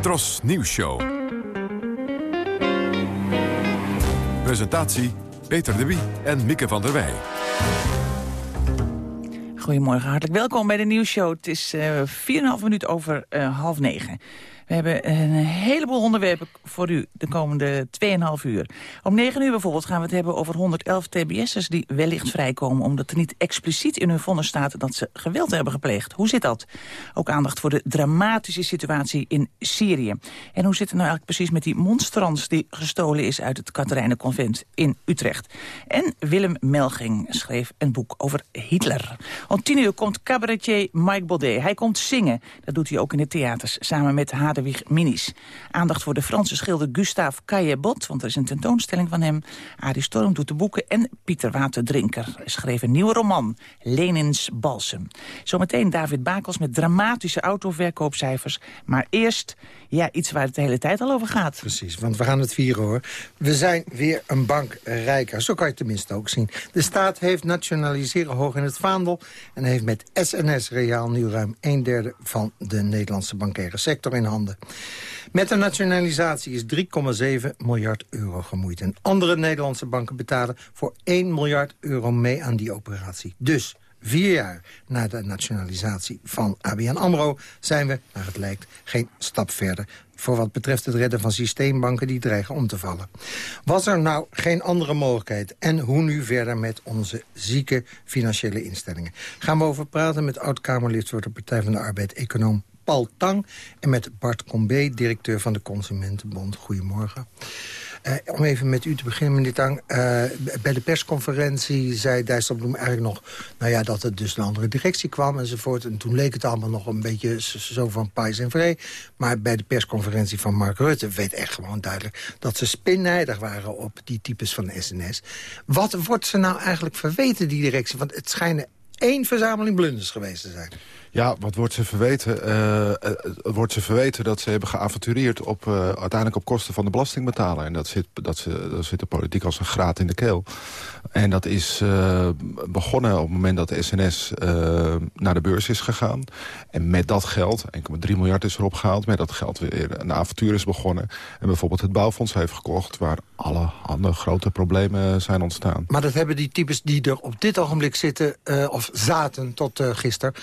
Tros Nieuws Show. Presentatie Peter de Wie en Mieke van der Wij.
Goedemorgen, hartelijk welkom bij de nieuwsshow. Het is uh, 4,5 minuut over uh, half negen. We hebben een heleboel onderwerpen voor u de komende 2,5 uur. Om 9 uur bijvoorbeeld gaan we het hebben over 111 tbs'ers die wellicht vrijkomen... omdat er niet expliciet in hun vonnis staat dat ze geweld hebben gepleegd. Hoe zit dat? Ook aandacht voor de dramatische situatie in Syrië. En hoe zit het nou eigenlijk precies met die monstrans... die gestolen is uit het Katerijnenconvent in Utrecht? En Willem Melging schreef een boek over Hitler. Om 10 uur komt cabaretier Mike Baudet. Hij komt zingen. Dat doet hij ook in de theaters, samen met Aandacht voor de Franse schilder Gustave Caillebotte, want er is een tentoonstelling van hem. Arie Storm doet de boeken en Pieter Waterdrinker schreef een nieuwe roman, Lenins Balsem. Zometeen David Bakels met dramatische autoverkoopcijfers. Maar eerst ja, iets waar het de hele tijd al over gaat.
Precies, want we gaan het vieren hoor. We zijn weer een bank rijker, zo kan je het tenminste ook zien. De staat heeft nationaliseren hoog in het vaandel... en heeft met SNS Reaal nu ruim een derde van de Nederlandse bankaire sector in handen. Met de nationalisatie is 3,7 miljard euro gemoeid. En andere Nederlandse banken betalen voor 1 miljard euro mee aan die operatie. Dus vier jaar na de nationalisatie van ABN AMRO... zijn we, naar het lijkt, geen stap verder voor wat betreft het redden van systeembanken die dreigen om te vallen. Was er nou geen andere mogelijkheid? En hoe nu verder met onze zieke financiële instellingen? Gaan we over praten met oud-Kamerlid voor de Partij van de Arbeid, econoom Paul Tang... en met Bart Combé, directeur van de Consumentenbond. Goedemorgen. Uh, om even met u te beginnen, meneer Tang. Uh, bij de persconferentie zei Dijsselbloem eigenlijk nog... Nou ja, dat het dus een andere directie kwam enzovoort. En toen leek het allemaal nog een beetje zo van pais en vree. Maar bij de persconferentie van Mark Rutte werd echt gewoon duidelijk... dat ze spinnijdig waren op die types van SNS. Wat wordt ze nou eigenlijk verweten, die directie? Want het schijnen één verzameling blunders geweest te zijn.
Ja, wat wordt ze verweten? Uh, wordt ze verweten dat ze hebben geavontureerd op, uiteindelijk op kosten van de belastingbetaler. En dat zit, dat, ze, dat zit de politiek als een graat in de keel. En dat is begonnen op het moment dat de SNS naar de beurs is gegaan. En met dat geld, 1,3 miljard is erop gehaald, met dat geld weer een avontuur is begonnen. En bijvoorbeeld het bouwfonds heeft gekocht, waar alle grote problemen zijn ontstaan.
Maar dat hebben die types die er op dit ogenblik zitten, of zaten tot gisteren,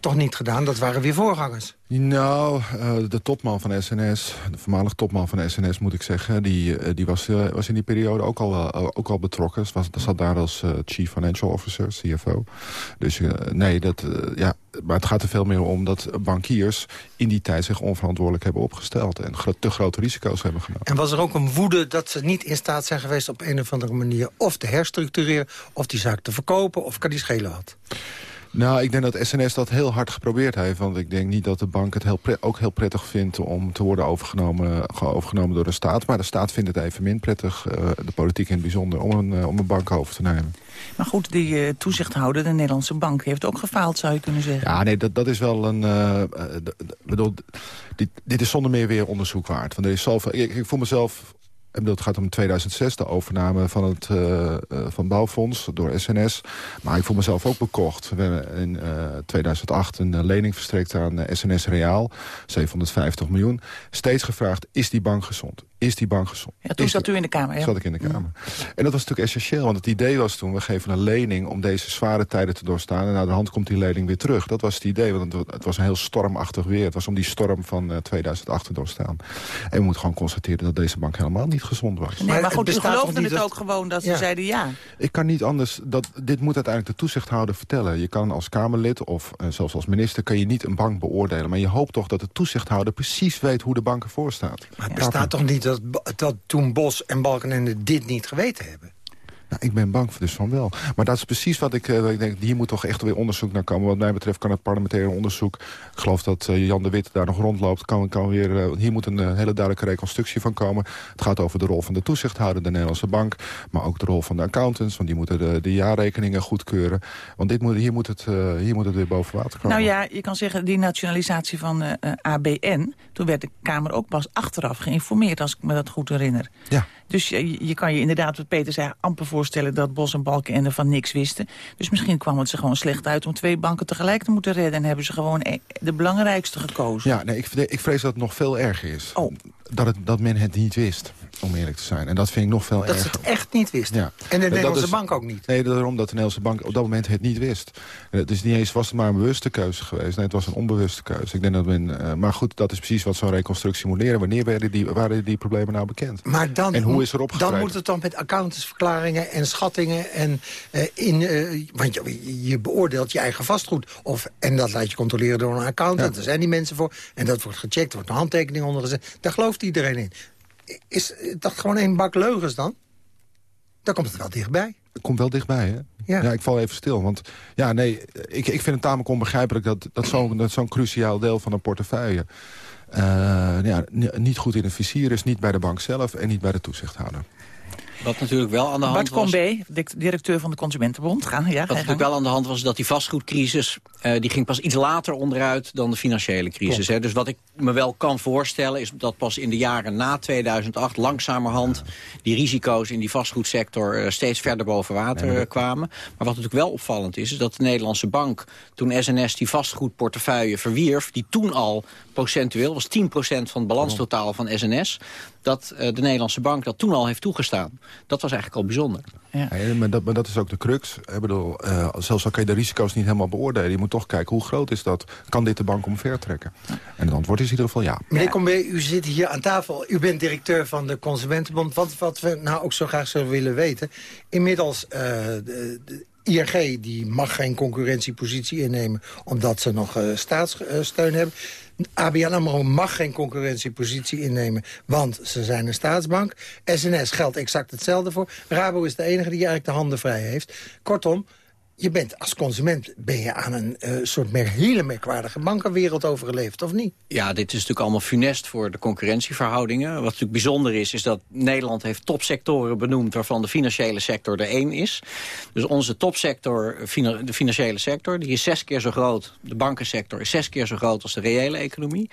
toch niet gedaan. Dat waren weer voorgangers.
Nou, uh, de topman van SNS, de voormalig topman van SNS moet ik zeggen... die, uh, die was, uh, was in die periode ook al, ook al betrokken. Was, zat daar als chief financial officer, CFO. Dus nee, dat, ja, maar het gaat er veel meer om dat bankiers... in die tijd zich onverantwoordelijk hebben opgesteld... en te grote risico's hebben genomen.
En was er ook een woede dat ze niet in staat zijn geweest... op een of andere manier of te herstructureren... of die zaak te verkopen, of kan die schelen wat?
Nou, ik denk dat SNS dat heel hard geprobeerd heeft. Want ik denk niet dat de bank het heel ook heel prettig vindt... om te worden overgenomen, overgenomen door de staat. Maar de staat vindt het even min prettig, uh, de politiek in het bijzonder... om een, uh, om een bank over te nemen.
Maar goed, die uh, toezichthouder, de Nederlandse bank... heeft ook gefaald, zou je kunnen zeggen.
Ja, nee, dat, dat is wel een... bedoel, dit, dit is zonder meer weer onderzoek waard. Want er is zoveel, ik, ik voel mezelf en dat gaat om 2006, de overname van het uh, van bouwfonds door SNS. Maar ik voel mezelf ook bekocht. We hebben in uh, 2008 een lening verstrekt aan SNS Reaal. 750 miljoen. Steeds gevraagd, is die bank gezond? Is die bank gezond?
Ja, toen zat u in de Kamer, ja?
zat ik in de Kamer. En dat was natuurlijk essentieel, want het idee was toen... we geven een lening om deze zware tijden te doorstaan... en naar de hand komt die lening weer terug. Dat was het idee, want het was een heel stormachtig weer. Het was om die storm van 2008 te doorstaan. En we moeten gewoon constateren dat deze bank helemaal niet gezond was.
Nee, maar, goed, u geloofde het ook gewoon dat ze zeiden ja.
Ik kan niet anders... Dat, dit moet uiteindelijk de toezichthouder vertellen. Je kan als Kamerlid of uh, zelfs als minister... kan je niet een bank beoordelen. Maar je hoopt toch dat de toezichthouder precies weet hoe de bank ervoor staat.
Maar het bestaat toch niet dat, dat toen Bos en Balkenende dit niet geweten hebben?
Nou, ik ben bang dus van wel. Maar dat is precies wat ik, uh, ik denk, hier moet toch echt weer onderzoek naar komen. Wat mij betreft kan het parlementaire onderzoek... ik geloof dat uh, Jan de Wit daar nog rondloopt... Kan, kan weer, uh, hier moet een hele duidelijke reconstructie van komen. Het gaat over de rol van de toezichthouder, de Nederlandse bank... maar ook de rol van de accountants, want die moeten de, de jaarrekeningen goedkeuren. Want dit moet, hier, moet het, hier moet het weer boven water komen.
Nou ja, je kan zeggen, die nationalisatie van ABN... toen werd de Kamer ook pas achteraf geïnformeerd, als ik me dat goed herinner.
Ja.
Dus je, je kan je inderdaad, wat Peter zei, amper voor voorstellen dat Bos en Balkenende van niks wisten. Dus misschien kwam het ze gewoon slecht uit om twee banken tegelijk te moeten redden. En hebben ze gewoon e- de belangrijkste gekozen.
Ja, nee, ik, ik vrees dat het nog veel erger is. Oh. Dat, het, dat men het niet wist, om eerlijk te zijn. En dat vind ik nog veel
dat
erger.
Dat ze het echt niet wist.
Ja.
En de Nederlandse bank ook niet.
Nee, daarom dat de Nederlandse bank op dat moment het niet wist. Het is niet eens was het maar een bewuste keuze geweest. Nee, het was een onbewuste keuze. Ik denk dat men, uh, maar goed, dat is precies wat zo'n reconstructie moet leren. Wanneer waren die, waren die problemen nou bekend?
Maar dan,
en hoe is er opgetreden?
Dan moet het dan met accountantsverklaringen en schattingen. En, uh, in, uh, want je, je, beoordeelt je eigen vastgoed. Of, en dat laat je controleren door een accountant. Ja. Er zijn die mensen voor. En dat wordt gecheckt, er wordt een handtekening onder gezet. Daar gelooft iedereen in. Is dat gewoon een bak leugens dan? Dan komt het wel dichtbij.
Het komt wel dichtbij, hè? Ja. ja. ik val even stil. Want ja, nee, ik, ik vind het tamelijk onbegrijpelijk... dat, dat zo'n zo'n cruciaal deel van een portefeuille... Uh, ja, niet goed in het visier is, niet bij de bank zelf... en niet bij de toezichthouder.
Wat natuurlijk wel aan de hand
Bart
was...
Combe, directeur van de Consumentenbond. Gaan, ja,
wat natuurlijk wel aan de hand was dat die vastgoedcrisis... Uh, die ging pas iets later onderuit dan de financiële crisis. Hè. Dus wat ik me wel kan voorstellen... is dat pas in de jaren na 2008 langzamerhand... die risico's in die vastgoedsector uh, steeds verder boven water uh, kwamen. Maar wat natuurlijk wel opvallend is... is dat de Nederlandse bank, toen SNS die vastgoedportefeuille verwierf... die toen al procentueel, was 10% van het balanstotaal van SNS... dat de Nederlandse bank dat toen al heeft toegestaan. Dat was eigenlijk al bijzonder.
Ja. Ja, maar, dat, maar dat is ook de crux. Ik bedoel, uh, zelfs al kan je de risico's niet helemaal beoordelen. Je moet toch kijken, hoe groot is dat? Kan dit de bank omvertrekken? En het antwoord is in ieder geval ja.
Meneer Combe, u zit hier aan tafel. U bent directeur van de Consumentenbond. Wat, wat we nou ook zo graag zouden willen weten... inmiddels... Uh, de, de ING die mag geen concurrentiepositie innemen... omdat ze nog uh, staatssteun hebben. ABN AMRO mag geen concurrentiepositie innemen, want ze zijn een staatsbank. SNS geldt exact hetzelfde voor. Rabo is de enige die eigenlijk de handen vrij heeft. Kortom, je bent als consument ben je aan een uh, soort mer hele merkwaardige bankenwereld overgeleefd, of niet?
Ja, dit is natuurlijk allemaal funest voor de concurrentieverhoudingen. Wat natuurlijk bijzonder is, is dat Nederland heeft topsectoren benoemd... waarvan de financiële sector er één is. Dus onze topsector, de financiële sector, die is zes keer zo groot. De bankensector is zes keer zo groot als de reële economie.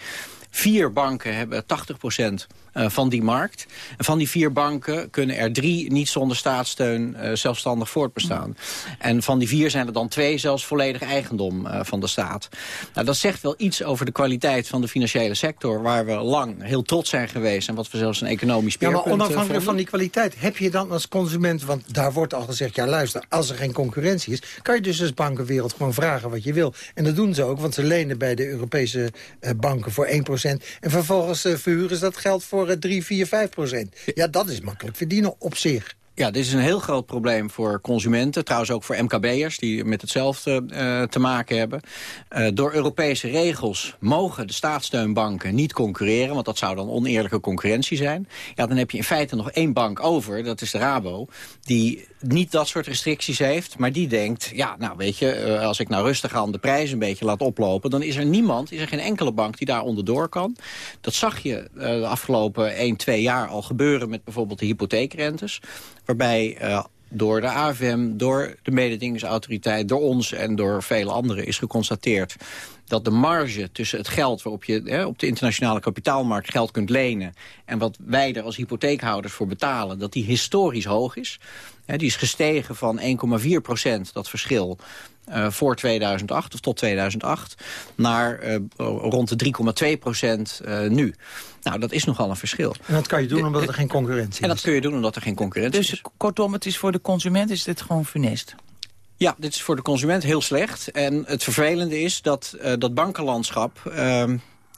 Vier banken hebben 80 procent van die markt. En van die vier banken kunnen er drie niet zonder staatssteun uh, zelfstandig voortbestaan. En van die vier zijn er dan twee zelfs volledig eigendom uh, van de staat. Nou, dat zegt wel iets over de kwaliteit van de financiële sector... waar we lang heel trots zijn geweest en wat we zelfs een economisch speerpunt
Ja, maar onafhankelijk van die kwaliteit, heb je dan als consument... want daar wordt al gezegd, ja luister, als er geen concurrentie is... kan je dus als bankenwereld gewoon vragen wat je wil. En dat doen ze ook, want ze lenen bij de Europese banken voor 1%. En vervolgens verhuren ze dat geld voor 3, 4, 5 procent. Ja, dat is makkelijk verdienen op zich.
Ja, dit is een heel groot probleem voor consumenten. Trouwens ook voor MKB'ers die met hetzelfde uh, te maken hebben. Uh, door Europese regels mogen de staatssteunbanken niet concurreren... want dat zou dan oneerlijke concurrentie zijn. Ja, dan heb je in feite nog één bank over, dat is de Rabo... die niet dat soort restricties heeft, maar die denkt... ja, nou weet je, uh, als ik nou rustig aan de prijs een beetje laat oplopen... dan is er niemand, is er geen enkele bank die daar onderdoor kan. Dat zag je de afgelopen 1, 2 jaar al gebeuren met bijvoorbeeld de hypotheekrentes waarbij uh, door de AFM, door de mededingingsautoriteit, door ons en door vele anderen is geconstateerd dat de marge tussen het geld waarop je hè, op de internationale kapitaalmarkt geld kunt lenen... en wat wij er als hypotheekhouders voor betalen, dat die historisch hoog is. Hè, die is gestegen van 1,4 procent, dat verschil, uh, voor 2008 of tot 2008... naar uh, rond de 3,2 procent uh, nu. Nou, dat is nogal een verschil.
En dat kan je doen omdat er geen concurrentie is.
En dat kun je doen omdat er geen concurrentie
dus,
is.
Dus kortom, het is voor de consument is dit gewoon funest?
Ja, dit is voor de consument heel slecht. En het vervelende is dat uh, dat bankenlandschap...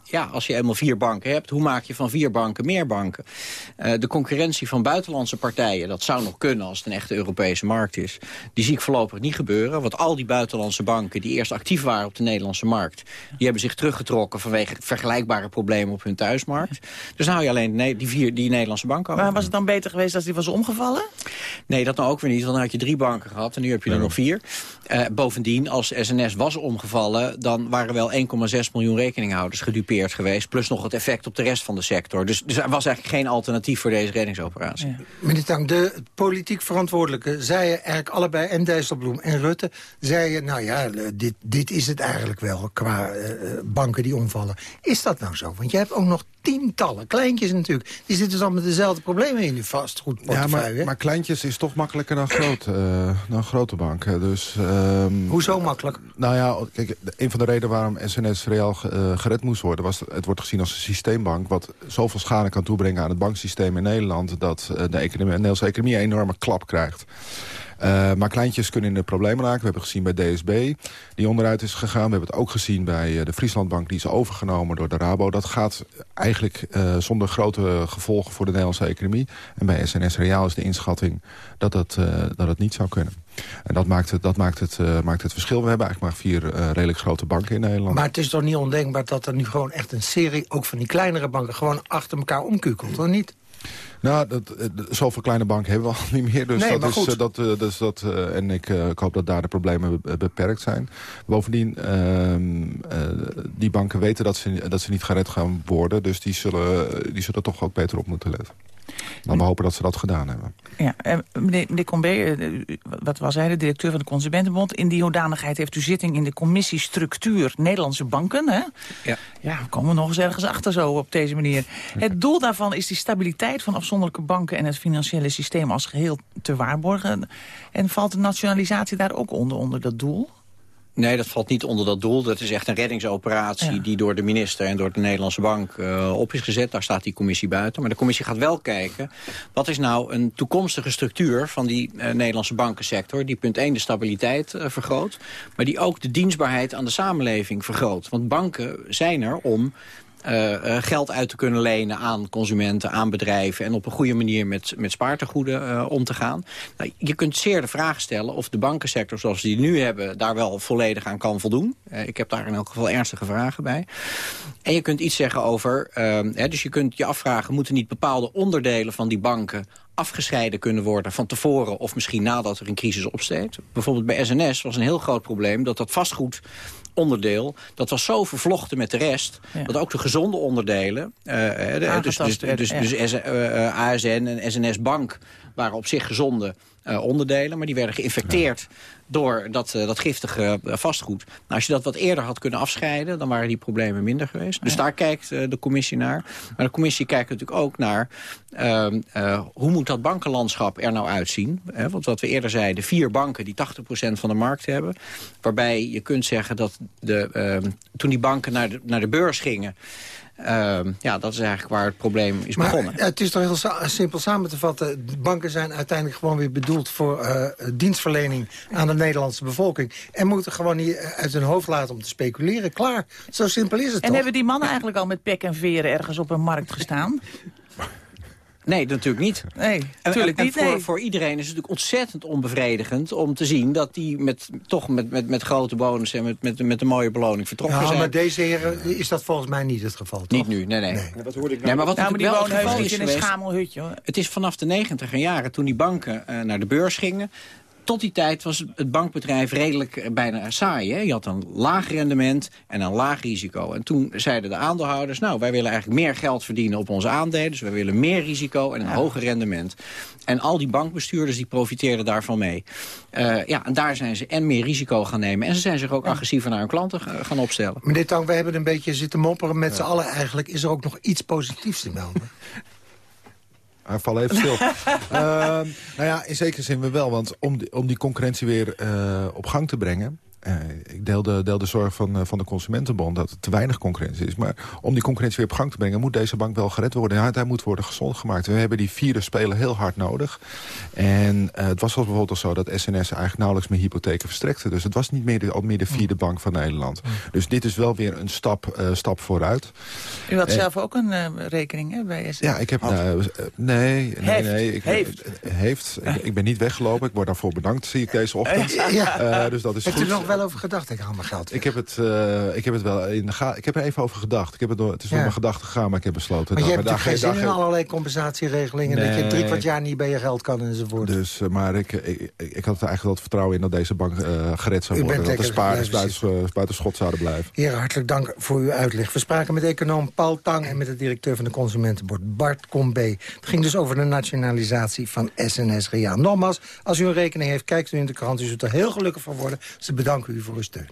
Ja, als je eenmaal vier banken hebt, hoe maak je van vier banken meer banken? Uh, de concurrentie van buitenlandse partijen, dat zou nog kunnen als het een echte Europese markt is. Die zie ik voorlopig niet gebeuren. Want al die buitenlandse banken die eerst actief waren op de Nederlandse markt... die hebben zich teruggetrokken vanwege vergelijkbare problemen op hun thuismarkt. Dus nou hou je alleen die, vier, die Nederlandse banken over.
Maar was het dan beter geweest als die was omgevallen?
Nee, dat nou ook weer niet, want dan had je drie banken gehad en nu heb je er nog vier. Uh, bovendien, als SNS was omgevallen... dan waren wel 1,6 miljoen rekeninghouders gedupeerd geweest... plus nog het effect op de rest van de sector. Dus, dus er was eigenlijk geen alternatief voor deze reddingsoperatie. Ja.
Meneer Tang, de politiek verantwoordelijke zeiden eigenlijk allebei... en Dijsselbloem en Rutte, zeiden... nou ja, dit, dit is het eigenlijk wel qua uh, banken die omvallen. Is dat nou zo? Want je hebt ook nog tientallen kleintjes natuurlijk. Die zitten dan met dezelfde problemen in die vastgoedportefeuille.
Ja, maar, maar kleintjes is toch makkelijker dan, grote, uh, dan grote banken. Dus, um,
Hoezo makkelijk?
Nou ja, kijk, een van de redenen waarom SNS real uh, gered moest worden... was het wordt gezien als een systeembank... wat zoveel schade kan toebrengen aan het banksysteem in Nederland... dat uh, de, economie, de Nederlandse economie een enorme klap krijgt. Uh, maar kleintjes kunnen in de problemen raken. We hebben gezien bij DSB, die onderuit is gegaan. We hebben het ook gezien bij uh, de Frieslandbank, die is overgenomen door de Rabo. Dat gaat eigenlijk uh, zonder grote gevolgen voor de Nederlandse economie. En bij SNS Reaal is de inschatting dat, dat, dat het niet zou kunnen. En dat maakt het, dat maakt het, maakt het verschil. We hebben eigenlijk maar vier redelijk grote banken in Nederland.
Maar het is toch niet ondenkbaar dat er nu gewoon echt een serie... ook van die kleinere banken gewoon achter elkaar omkukelt, of niet?
Nou, dat, zoveel kleine banken hebben we al *laughs* niet meer. Dus
nee,
dat is, dat, dus dat, en ik, ik, hoop dat daar de problemen beperkt zijn. Bovendien, uh, die banken weten dat ze, dat ze niet gered gaan worden. Dus die zullen, die zullen toch ook beter op moeten letten. Maar we hopen dat ze dat gedaan hebben.
Ja, meneer, meneer Combe, wat was hij, de directeur van de Consumentenbond... in die hoedanigheid heeft u zitting in de commissie Structuur Nederlandse Banken. Hè?
Ja.
Ja, we komen nog eens ergens achter zo op deze manier. Het doel daarvan is die stabiliteit van afzonderlijke banken... en het financiële systeem als geheel te waarborgen. En valt de nationalisatie daar ook onder, onder dat doel?
Nee, dat valt niet onder dat doel. Dat is echt een reddingsoperatie ja. die door de minister en door de Nederlandse bank uh, op is gezet. Daar staat die commissie buiten. Maar de commissie gaat wel kijken, wat is nou een toekomstige structuur van die uh, Nederlandse bankensector. Die punt 1 de stabiliteit uh, vergroot, maar die ook de dienstbaarheid aan de samenleving vergroot. Want banken zijn er om uh, uh, geld uit te kunnen lenen aan consumenten, aan bedrijven... en op een goede manier met, met spaartegoeden uh, om te gaan. Nou, je kunt zeer de vraag stellen of de bankensector zoals die nu hebben... daar wel volledig aan kan voldoen. ik heb daar in elk geval ernstige vragen bij. En je kunt iets zeggen over... Hè, dus je kunt je afvragen, moeten niet bepaalde onderdelen van die banken afgescheiden kunnen worden van tevoren... of misschien nadat er een crisis opsteekt. Bijvoorbeeld bij SNS was een heel groot probleem... dat dat vastgoed onderdeel, dat was zo vervlochten met de rest... Ja. dat ook de gezonde onderdelen, uh, de, dus, dus, dus, dus ASN en SNS Bank waren op zich gezonde uh, onderdelen... maar die werden geïnfecteerd ja. door dat, uh, dat giftige uh, vastgoed. Nou, als je dat wat eerder had kunnen afscheiden... dan waren die problemen minder geweest. Dus daar kijkt de commissie naar. Maar de commissie kijkt natuurlijk ook naar... Ehm, hoe moet dat bankenlandschap er nou uitzien? want wat we eerder zeiden, vier banken die 80% van de markt hebben... waarbij je kunt zeggen dat de, ehm, toen die banken naar de, naar de beurs gingen... Uh, ja, dat is eigenlijk waar het probleem is
maar,
begonnen.
Het is toch heel simpel samen te vatten. Banken zijn uiteindelijk gewoon weer bedoeld voor uh, dienstverlening aan de Nederlandse bevolking. En moeten gewoon niet uit hun hoofd laten om te speculeren. Klaar, zo simpel is het
En
toch?
hebben die mannen eigenlijk al met pek en veren ergens op een markt gestaan?
Nee, natuurlijk niet.
Nee, natuurlijk
en,
niet.
En
nee.
voor, voor iedereen is het natuurlijk ontzettend onbevredigend... om te zien dat die met, toch met, met, met grote bonussen en met, met, met een mooie beloning vertrokken
ja,
zijn.
maar deze heren is dat volgens mij niet het geval, toch?
Niet nu, nee, nee.
nee.
Ja, wat hoorde ik nou?
Nee, maar wat
Ja, maar die wonen in een schamelhutje. Hoor.
Het is vanaf de negentiger jaren, toen die banken uh, naar de beurs gingen... Tot die tijd was het bankbedrijf redelijk uh, bijna saai. Hè? Je had een laag rendement en een laag risico. En toen zeiden de aandeelhouders... nou, wij willen eigenlijk meer geld verdienen op onze aandelen. Dus wij willen meer risico en een ja. hoger rendement. En al die bankbestuurders die profiteerden daarvan mee. Uh, ja, en daar zijn ze en meer risico gaan nemen. En ze zijn zich ook ja. agressiever naar hun klanten gaan opstellen.
Meneer Tang, we hebben een beetje zitten mopperen met ja. z'n allen eigenlijk. Is er ook nog iets positiefs te melden? *laughs*
Hij valt even stil. uh, *laughs* nou ja, in zekere zin we wel. Want om die, om die concurrentie weer uh, op gang te brengen... Uh, ik deel de, deel de zorg van, uh, van de Consumentenbond dat er te weinig concurrentie is. Maar om die concurrentie weer op gang te brengen... moet deze bank wel gered worden. Ja, hij moet worden gezond gemaakt. We hebben die vierde speler heel hard nodig. En uh, het was bijvoorbeeld al zo dat SNS eigenlijk nauwelijks meer hypotheken verstrekte. Dus het was niet meer de, al meer de vierde mm. bank van Nederland. Mm. Dus dit is wel weer een stap, stap vooruit.
U had zelf ook een rekening hè, bij SNS?
Ja, ik heb... nee, nee,
heeft.
nee. Ik,
heeft.
heeft. Ik, ik, ben niet weggelopen. Ik word daarvoor bedankt, zie ik deze ochtend.
ja.
dus dat is
Heeft
goed.
Wel over gedacht? Ik haal mijn geld
Ik heb, het, uh, ik heb het wel in de ga Ik heb er even over gedacht. Ik heb het, door, het is ja. door mijn gedachten gegaan, maar ik heb besloten.
Maar je hebt geen zin in allerlei compensatieregelingen... Nee. dat je drie kwart jaar niet bij je geld kan enzovoort.
Dus, uh, maar ik, ik, ik, ik, had er eigenlijk wel het vertrouwen in dat deze bank uh, gered zou worden. Dat de spaarders buiten, buiten schot zouden blijven.
Heer, hartelijk dank voor uw uitleg. We spraken met econoom Paul Tang en met de directeur van de Consumentenbord Bart Combe. Het ging dus over de nationalisatie van SNS Reaal. Nogmaals, als u een rekening heeft, kijkt u in de krant. U zult er heel gelukkig van worden. Ze bedanken u voor uw steun.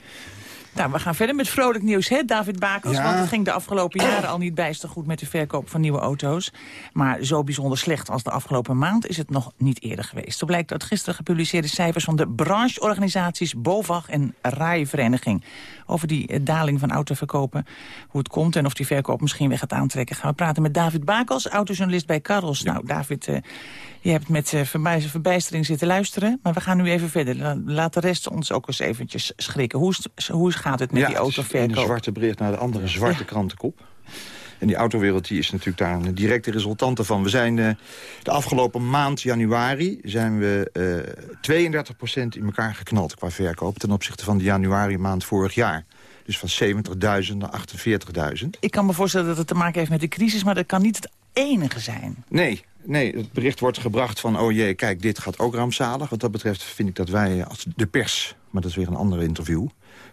Nou, we gaan verder met vrolijk nieuws, hè, David Bakels? Want het ging de afgelopen jaren al niet bijster goed met de verkoop van nieuwe auto's. Maar zo bijzonder slecht als de afgelopen maand is het nog niet eerder geweest. Zo blijkt uit gisteren gepubliceerde cijfers van de brancheorganisaties BOVAG en RAI-vereniging. Over die eh, daling van autoverkopen, hoe het komt en of die verkoop misschien weer gaat aantrekken. Gaan we praten met David Bakels, autojournalist bij Carlos. Nou, David, uh, je hebt met uh, verbijstering zitten luisteren, maar we gaan nu even verder. Laat de rest ons ook eens eventjes schrikken. Hoe, is, hoe gaat het met die autoverkoop?
Ja, zwarte bericht naar de andere zwarte krantenkop. En die autowereld die is natuurlijk daar een directe resultante van. We zijn uh, de afgelopen maand, januari, zijn we uh, 32% in elkaar geknald qua verkoop... ten opzichte van de januari maand vorig jaar. Dus van 70.000 naar 48.000.
Ik kan me voorstellen dat het te maken heeft met de crisis... maar dat kan niet het enige zijn.
Nee, nee, het bericht wordt gebracht van... oh jee, kijk, dit gaat ook rampzalig. Wat dat betreft vind ik dat wij als de pers... maar dat is weer een ander interview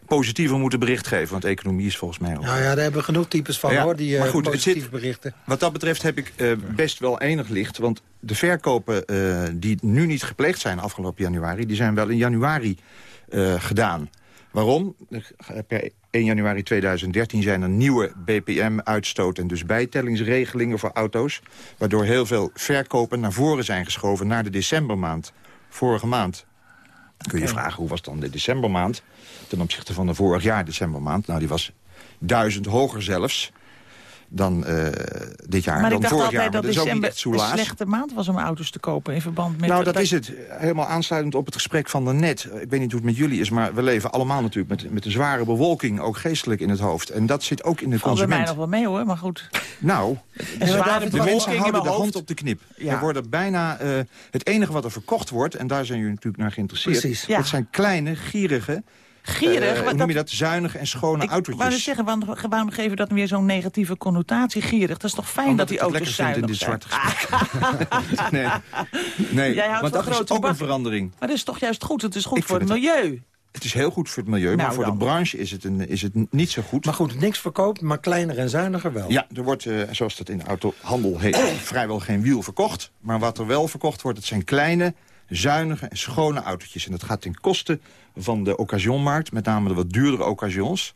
positiever moeten bericht geven. Want economie is volgens mij ook...
Nou ja, daar hebben we genoeg types van, hoor, die maar goed, positieve zit, berichten.
Wat dat betreft heb ik uh, best wel enig licht. Want de verkopen uh, die nu niet gepleegd zijn afgelopen januari... die zijn wel in januari uh, gedaan. Waarom? Per 1 januari 2013 zijn er nieuwe BPM-uitstoot... en dus bijtellingsregelingen voor auto's... waardoor heel veel verkopen naar voren zijn geschoven... naar de decembermaand, vorige maand. Dan kun je vragen, hoe was dan de decembermaand? ten opzichte van de vorig jaar, decembermaand. Nou, die was duizend hoger zelfs dan uh, dit jaar.
Maar
dan
ik dacht
vorig
altijd
jaar,
dat december een slechte maand was om auto's te kopen in verband met...
Nou, dat, dat is het. Helemaal aansluitend op het gesprek van daarnet. Ik weet niet hoe het met jullie is, maar we leven allemaal natuurlijk met, met een zware bewolking, ook geestelijk in het hoofd. En dat zit ook in de consument.
bij mij nog wel mee hoor, maar goed.
Nou, de, de mensen houden de hand op de knip. Ja. Er worden bijna, uh, het enige wat er verkocht wordt, en daar zijn jullie natuurlijk naar geïnteresseerd,
Precies.
dat zijn kleine, gierige
Gierig?
Uh, noem je dat zuinige en schone
ik
autootjes?
Ik wou zeggen, waarom, waarom geven we dat weer zo'n negatieve connotatie? Gierig, dat is toch fijn
Omdat
dat die auto's zuinig
in dit zwarte *laughs* nee, nee
Jij houdt
want dat is ook
bak.
een verandering.
Maar dat is toch juist goed? Het is goed ik voor het milieu.
Het is heel goed voor het milieu,
nou,
maar voor
dan.
de branche is het, een, is het niet zo goed.
Maar goed, niks verkoopt, maar kleiner en zuiniger wel.
Ja, er wordt, uh, zoals dat in de autohandel heet, *coughs* vrijwel geen wiel verkocht. Maar wat er wel verkocht wordt, het zijn kleine, zuinige en schone autootjes. En dat gaat ten koste van de occasionmarkt, met name de wat duurdere occasions.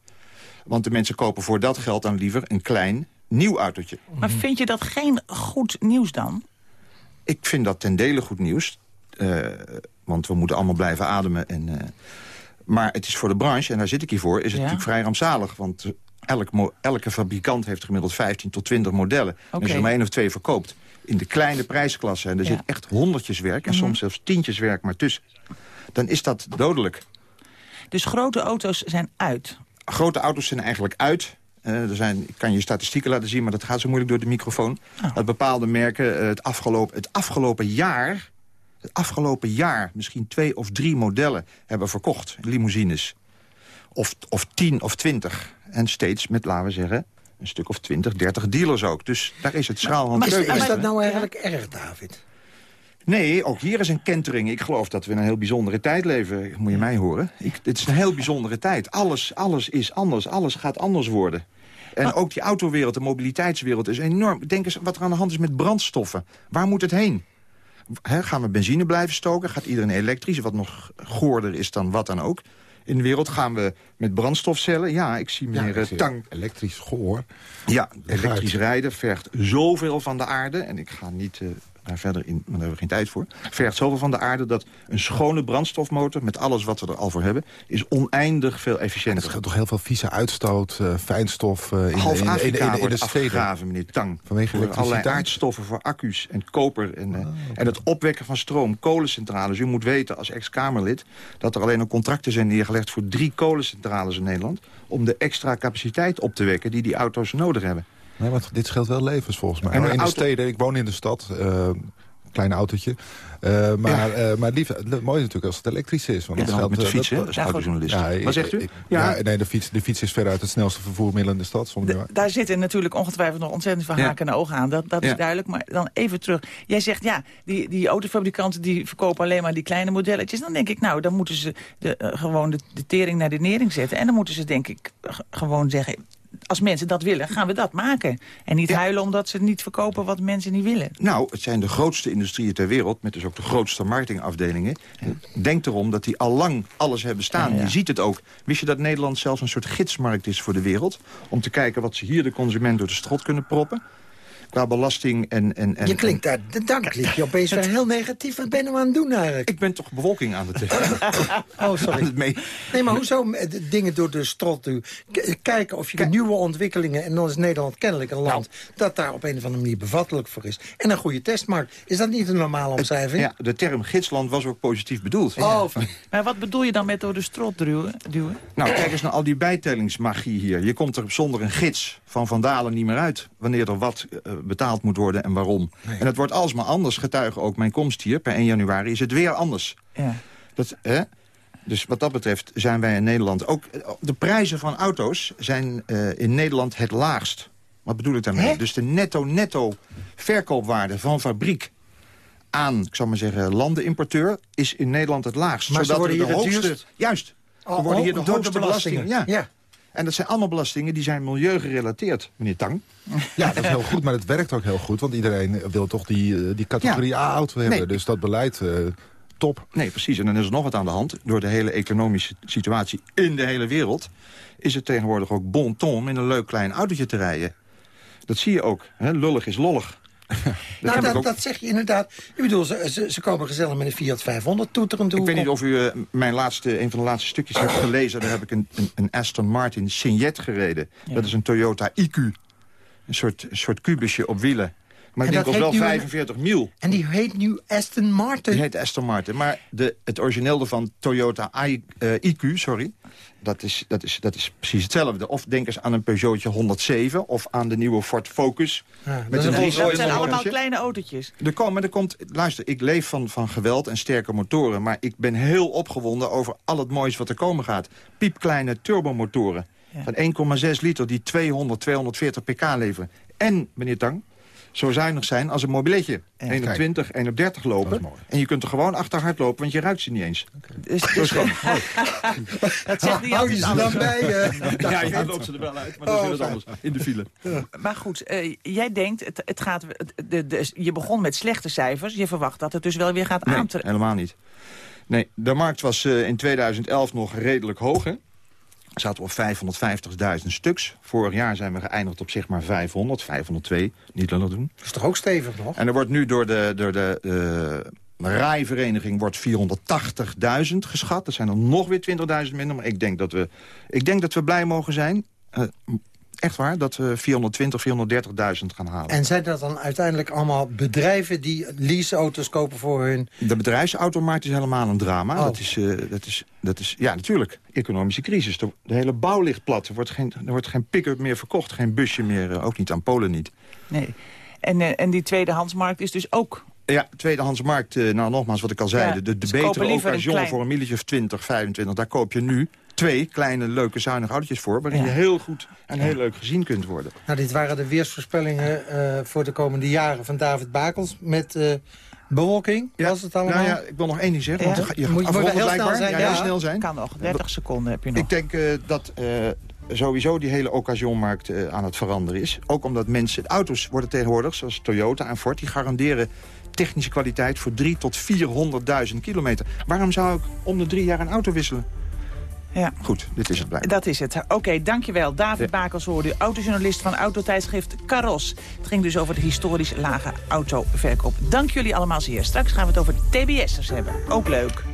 Want de mensen kopen voor dat geld dan liever een klein, nieuw autootje.
Maar vind je dat geen goed nieuws dan?
Ik vind dat ten dele goed nieuws. Uh, want we moeten allemaal blijven ademen. En, uh, maar het is voor de branche, en daar zit ik hier voor, is het ja. natuurlijk vrij rampzalig. Want elk elke fabrikant heeft gemiddeld 15 tot 20 modellen. Okay. En als je er maar één of twee verkoopt in de kleine prijsklasse... en er ja. zit echt honderdjes werk en mm -hmm. soms zelfs tientjes werk maar tussen... dan is dat dodelijk.
Dus grote auto's zijn uit?
Grote auto's zijn eigenlijk uit. Uh, er zijn, ik kan je statistieken laten zien, maar dat gaat zo moeilijk door de microfoon. Oh. Dat bepaalde merken uh, het, afgelopen, het afgelopen jaar... het afgelopen jaar misschien twee of drie modellen hebben verkocht. Limousines. Of, of tien of twintig. En steeds met, laten we zeggen, een stuk of twintig, dertig dealers ook. Dus daar is het schraal
maar, maar is dat nou eigenlijk erg, David?
Nee, ook hier is een kentering. Ik geloof dat we in een heel bijzondere tijd leven. Moet je mij horen. Ik, het is een heel bijzondere tijd. Alles, alles is anders. Alles gaat anders worden. En maar, ook die autowereld, de mobiliteitswereld is enorm. Denk eens wat er aan de hand is met brandstoffen. Waar moet het heen? He, gaan we benzine blijven stoken? Gaat iedereen elektrisch? Wat nog goorder is dan wat dan ook. In de wereld gaan we met brandstofcellen. Ja, ik zie meneer
ja,
ik Tang.
Elektrisch goor.
Ja, elektrisch rijden vergt zoveel van de aarde. En ik ga niet... Daar verder in, maar daar hebben we geen tijd voor. Vergt zoveel van de aarde dat een schone brandstofmotor... met alles wat we er al voor hebben, is oneindig veel efficiënter.
Het gaat toch heel veel vieze uitstoot, uh, fijnstof... Uh, in,
Half
in, in, in,
afgegraven, meneer Tang.
Vanwege
voor allerlei aardstoffen voor accu's en koper. En, uh, oh, okay. en het opwekken van stroom, kolencentrales. U moet weten als ex-Kamerlid... dat er alleen al contracten zijn neergelegd voor drie kolencentrales in Nederland... om de extra capaciteit op te wekken die die auto's nodig hebben.
Nee, want dit scheelt wel levens volgens mij. En in de
auto...
steden, ik woon in de stad... Uh, klein autootje. Uh, maar, uh, maar lief, het mooie natuurlijk als het elektrisch is. Want
ik ben met de fiets, hè, als autojournalist. Ja, Wat zegt u?
ja. nee, de fiets, de fiets is veruit het snelste vervoermiddel in de stad.
De, daar zitten natuurlijk ongetwijfeld nog ontzettend veel haken en ogen aan. Dat, dat is duidelijk. Maar dan even terug. Jij zegt, ja, die, die autofabrikanten die verkopen alleen maar die kleine modelletjes. Dan denk ik, nou, dan moeten ze de, uh, gewoon de, de tering naar de nering zetten. En dan moeten ze denk ik gewoon zeggen als mensen dat willen, gaan we dat maken. En niet huilen omdat ze niet verkopen wat mensen niet willen.
Nou, het zijn de grootste industrieën ter wereld... met dus ook de grootste marketingafdelingen. Denk erom dat die al lang alles hebben staan. Je ziet het ook. Wist je dat Nederland zelfs een soort gidsmarkt is voor de wereld? Om te kijken wat ze hier de consument door de strot kunnen proppen qua belasting en... en, en
je klinkt daar, dan klink je opeens weer heel negatief. Wat ben je nou aan het doen eigenlijk?
Ik ben toch bewolking aan het... *laughs*
oh, sorry.
mee.
Nee, maar hoezo dingen door de strot doen? Kijken of je de nieuwe ontwikkelingen... en dan is Nederland kennelijk een land... Nou. dat daar op een of andere manier bevattelijk voor is. En een goede testmarkt. Is dat niet een normale omschrijving?
Ja, de term gidsland was ook positief bedoeld.
Oh, maar wat bedoel je dan met door de strot duwen?
Nou, kijk eens naar al die bijtellingsmagie hier. Je komt er zonder een gids van Vandalen niet meer uit... wanneer er wat uh, betaald moet worden en waarom. En het wordt alsmaar anders. Getuigen ook mijn komst hier. Per 1 januari is het weer anders. Ja. Dat, hè? Dus wat dat betreft zijn wij in Nederland... ook de prijzen van auto's zijn uh, in Nederland het laagst. Wat bedoel ik daarmee? Hè? Dus de netto-netto verkoopwaarde van fabriek aan, ik zou maar zeggen, landenimporteur... is in Nederland het laagst.
Maar
zodat
we de hoogste...
Juist.
Oh, we worden hier
de
hoogste belastingen.
Ja. ja. En dat zijn allemaal belastingen die zijn milieugerelateerd, meneer Tang.
Ja, dat is heel goed, maar het werkt ook heel goed. Want iedereen wil toch die, eh, die categorie A-auto hebben. Dus dat beleid, uh, top.
Nee, precies. En dan is er nog wat aan de hand. Door de hele economische situatie in de hele wereld... is het tegenwoordig ook bon ton in een leuk klein autootje te rijden. Dat zie je ook. Hè? Lullig is lollig. *laughs*
nou, dat, dat, zeg je inderdaad. Ik bedoel, ze, ze, komen gezellig met een Fiat 500 toeterend
Ik weet niet of u uh, mijn laatste, een van de laatste stukjes hebt gelezen. Daar heb ik een, een, een Aston Martin Signet gereden. Dat is een Toyota IQ. Een soort, een soort kubusje op wielen. Maar die kost wel 45 mil.
En die heet nu Aston Martin?
Die heet Aston Martin. Maar de, het origineel van Toyota I, uh, IQ, sorry... Dat is, dat, is, dat is precies hetzelfde. Of denk eens aan een Peugeotje 107 of aan de nieuwe Ford Focus.
Ja, met een dat zijn allemaal kleine autootjes.
Er komen, er komt, luister, ik leef van, van geweld en sterke motoren... maar ik ben heel opgewonden over al het moois wat er komen gaat. Piepkleine turbomotoren van 1,6 liter die 200, 240 pk leveren. En, meneer Tang, zo zuinig zijn als een mobiletje. 21, 1 op 30 lopen. En je kunt er gewoon achter hard lopen, want je ruikt ze niet eens. Dus, dus, *laughs*
dat zegt niet
Hou je ze dan bij?
Uh, *laughs* ja, je loopt ze er wel uit, maar dan is het anders. In de file.
Maar goed, uh, jij denkt, het, het gaat, de, de, je begon met slechte cijfers. Je verwacht dat het dus wel weer gaat
nee,
aantrekken.
helemaal niet. Nee, de markt was uh, in 2011 nog redelijk hoog, hè? Zaten we op 550.000 stuks. Vorig jaar zijn we geëindigd op zeg maar 500, 502. Niet langer doen.
Dat is toch ook stevig nog?
En er wordt nu door de, door de, de rijvereniging wordt 480.000 geschat. Er zijn er nog weer 20.000 minder. Maar ik denk dat we, ik denk dat we blij mogen zijn. Uh, echt waar, dat we 420, 430.000 gaan halen.
En zijn dat dan uiteindelijk allemaal bedrijven die leaseauto's kopen voor hun...
De bedrijfsautomarkt is helemaal een drama. Oh. Dat, is, uh, dat, is, dat is, ja natuurlijk, economische crisis. De, de hele bouw ligt plat. Er wordt geen, er wordt geen pick-up meer verkocht, geen busje meer, uh, ook niet aan Polen niet.
Nee. En, uh, en die tweedehandsmarkt is dus ook
ja, tweedehandsmarkt, nou nogmaals wat ik al zei. Ja, de, de betere occasion klein... voor een milletje of 20, 25, daar koop je nu twee kleine, leuke, zuinige autootjes voor... waarin je heel goed en heel leuk gezien kunt worden.
Nou, dit waren de weersvoorspellingen uh, voor de komende jaren van David Bakels... met uh, bewolking, ja. was het allemaal?
Nou ja, ik wil nog één ding zeggen. Want je
moet, moet heel snel zijn.
Ja, heel snel zijn.
Kan nog, 30 seconden heb je nog.
Ik denk uh, dat sowieso die hele occasionmarkt uh, aan het veranderen is. Ook omdat mensen... Auto's worden tegenwoordig, zoals Toyota en Ford... die garanderen technische kwaliteit voor 3 tot 400.000 kilometer. Waarom zou ik om de drie jaar een auto wisselen?
Ja.
Goed, dit is het blijkbaar.
Dat is het. Oké, okay, dankjewel. David ja. Bakels hoorde autojournalist van autotijdschrift Caros. Het ging dus over de historisch lage autoverkoop. Dank jullie allemaal zeer. Straks gaan we het over TBS'ers hebben. Ook leuk.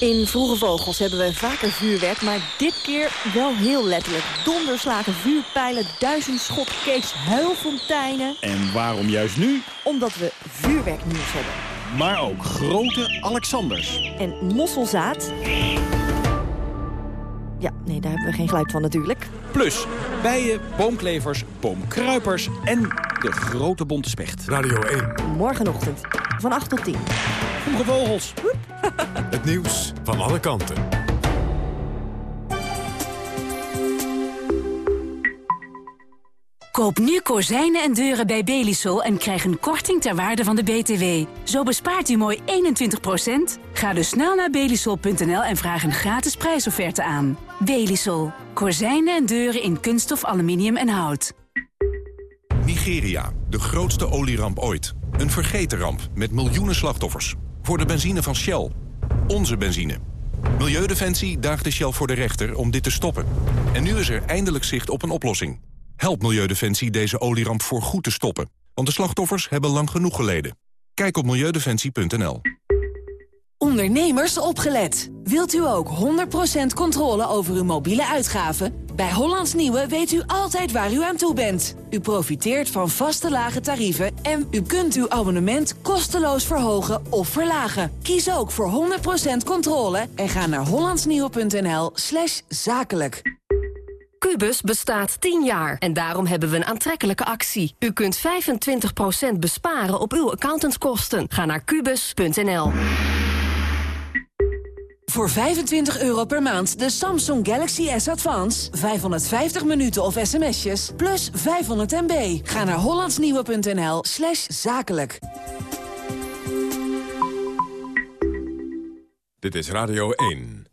In Vroege Vogels hebben we vaker vuurwerk, maar dit keer wel heel letterlijk. Donderslagen, vuurpijlen, duizend schotcakes, huilfonteinen.
En waarom juist nu?
Omdat we vuurwerknieuws hebben.
Maar ook grote Alexanders.
En mosselzaad... Ja, nee, daar hebben we geen geluid van natuurlijk.
Plus bijen, boomklevers, boomkruipers en de grote bonte specht.
Radio 1.
Morgenochtend, van 8 tot 10.
Vroege vogels.
Het nieuws van alle kanten.
Koop nu kozijnen en deuren bij Belisol en krijg een korting ter waarde van de BTW. Zo bespaart u mooi 21%. Ga dus snel naar belisol.nl en vraag een gratis prijsofferte aan. Belisol. Kozijnen en deuren in kunststof, aluminium en hout.
Nigeria, de grootste olieramp ooit. Een vergeten ramp met miljoenen slachtoffers. Voor de benzine van Shell. Onze benzine. Milieudefensie daagde Shell voor de rechter om dit te stoppen. En nu is er eindelijk zicht op een oplossing. Help Milieudefensie deze olieramp voor goed te stoppen. Want de slachtoffers hebben lang genoeg geleden. Kijk op milieudefensie.nl.
Ondernemers opgelet. Wilt u ook 100% controle over uw mobiele uitgaven? Bij Hollands Nieuwe weet u altijd waar u aan toe bent. U profiteert van vaste lage tarieven en u kunt uw abonnement kosteloos verhogen of verlagen. Kies ook voor 100% controle en ga naar hollandsnieuwe.nl slash zakelijk.
Cubus bestaat 10 jaar en daarom hebben we een aantrekkelijke actie. U kunt 25% besparen op uw accountantskosten. Ga naar kubus.nl.
Voor 25 euro per maand de Samsung Galaxy S Advance. 550 minuten of sms'jes, plus 500 MB. Ga naar hollandsnieuwe.nl slash zakelijk.
Dit is Radio 1.